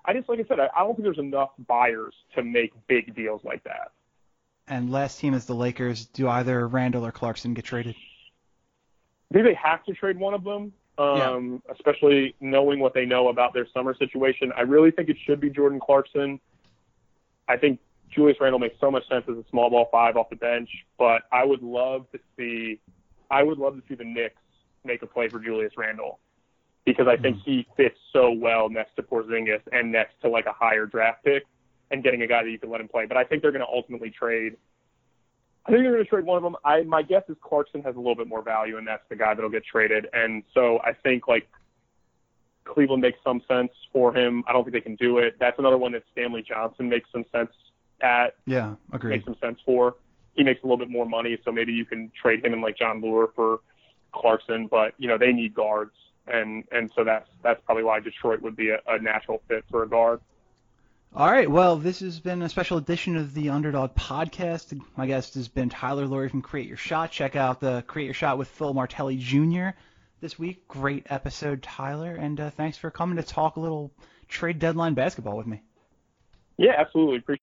I just like I said, I, I don't think there's enough buyers to make big deals like that. And last team is the Lakers. Do either Randle or Clarkson get traded? Do they have to trade one of them, um, especially knowing what they know about their summer situation. I really think it should be Jordan Clarkson. I think Julius Randle makes so much sense as a small ball five off the bench, but I would love to see, I would love to see the Knicks make a play for Julius Randle because I think hmm. he fits so well next to Porzingis and next to like a higher draft pick and getting a guy that you can let him play. But I think they're going to ultimately trade I think they're going to trade one of them. I my guess is Clarkson has a little bit more value, and that's the guy that'll get traded. And so I think like Cleveland makes some sense for him. I don't think they can do it. That's another one that Stanley Johnson makes some sense at. Yeah, agreed. Makes some sense for. He makes a little bit more money, so maybe you can trade him and like Jon Leuer for Clarkson. But you know they need guards, and and so that's that's probably why Detroit would be a, a natural fit for a guard. All right. Well, this has been a special edition of the Underdog Podcast. My guest has been Tyler Laurie from Create Your Shot. Check out the Create Your Shot with Phil Martelli Jr. this week. Great episode, Tyler. And uh, thanks for coming to talk a little trade deadline basketball with me. Yeah, absolutely. Appreciate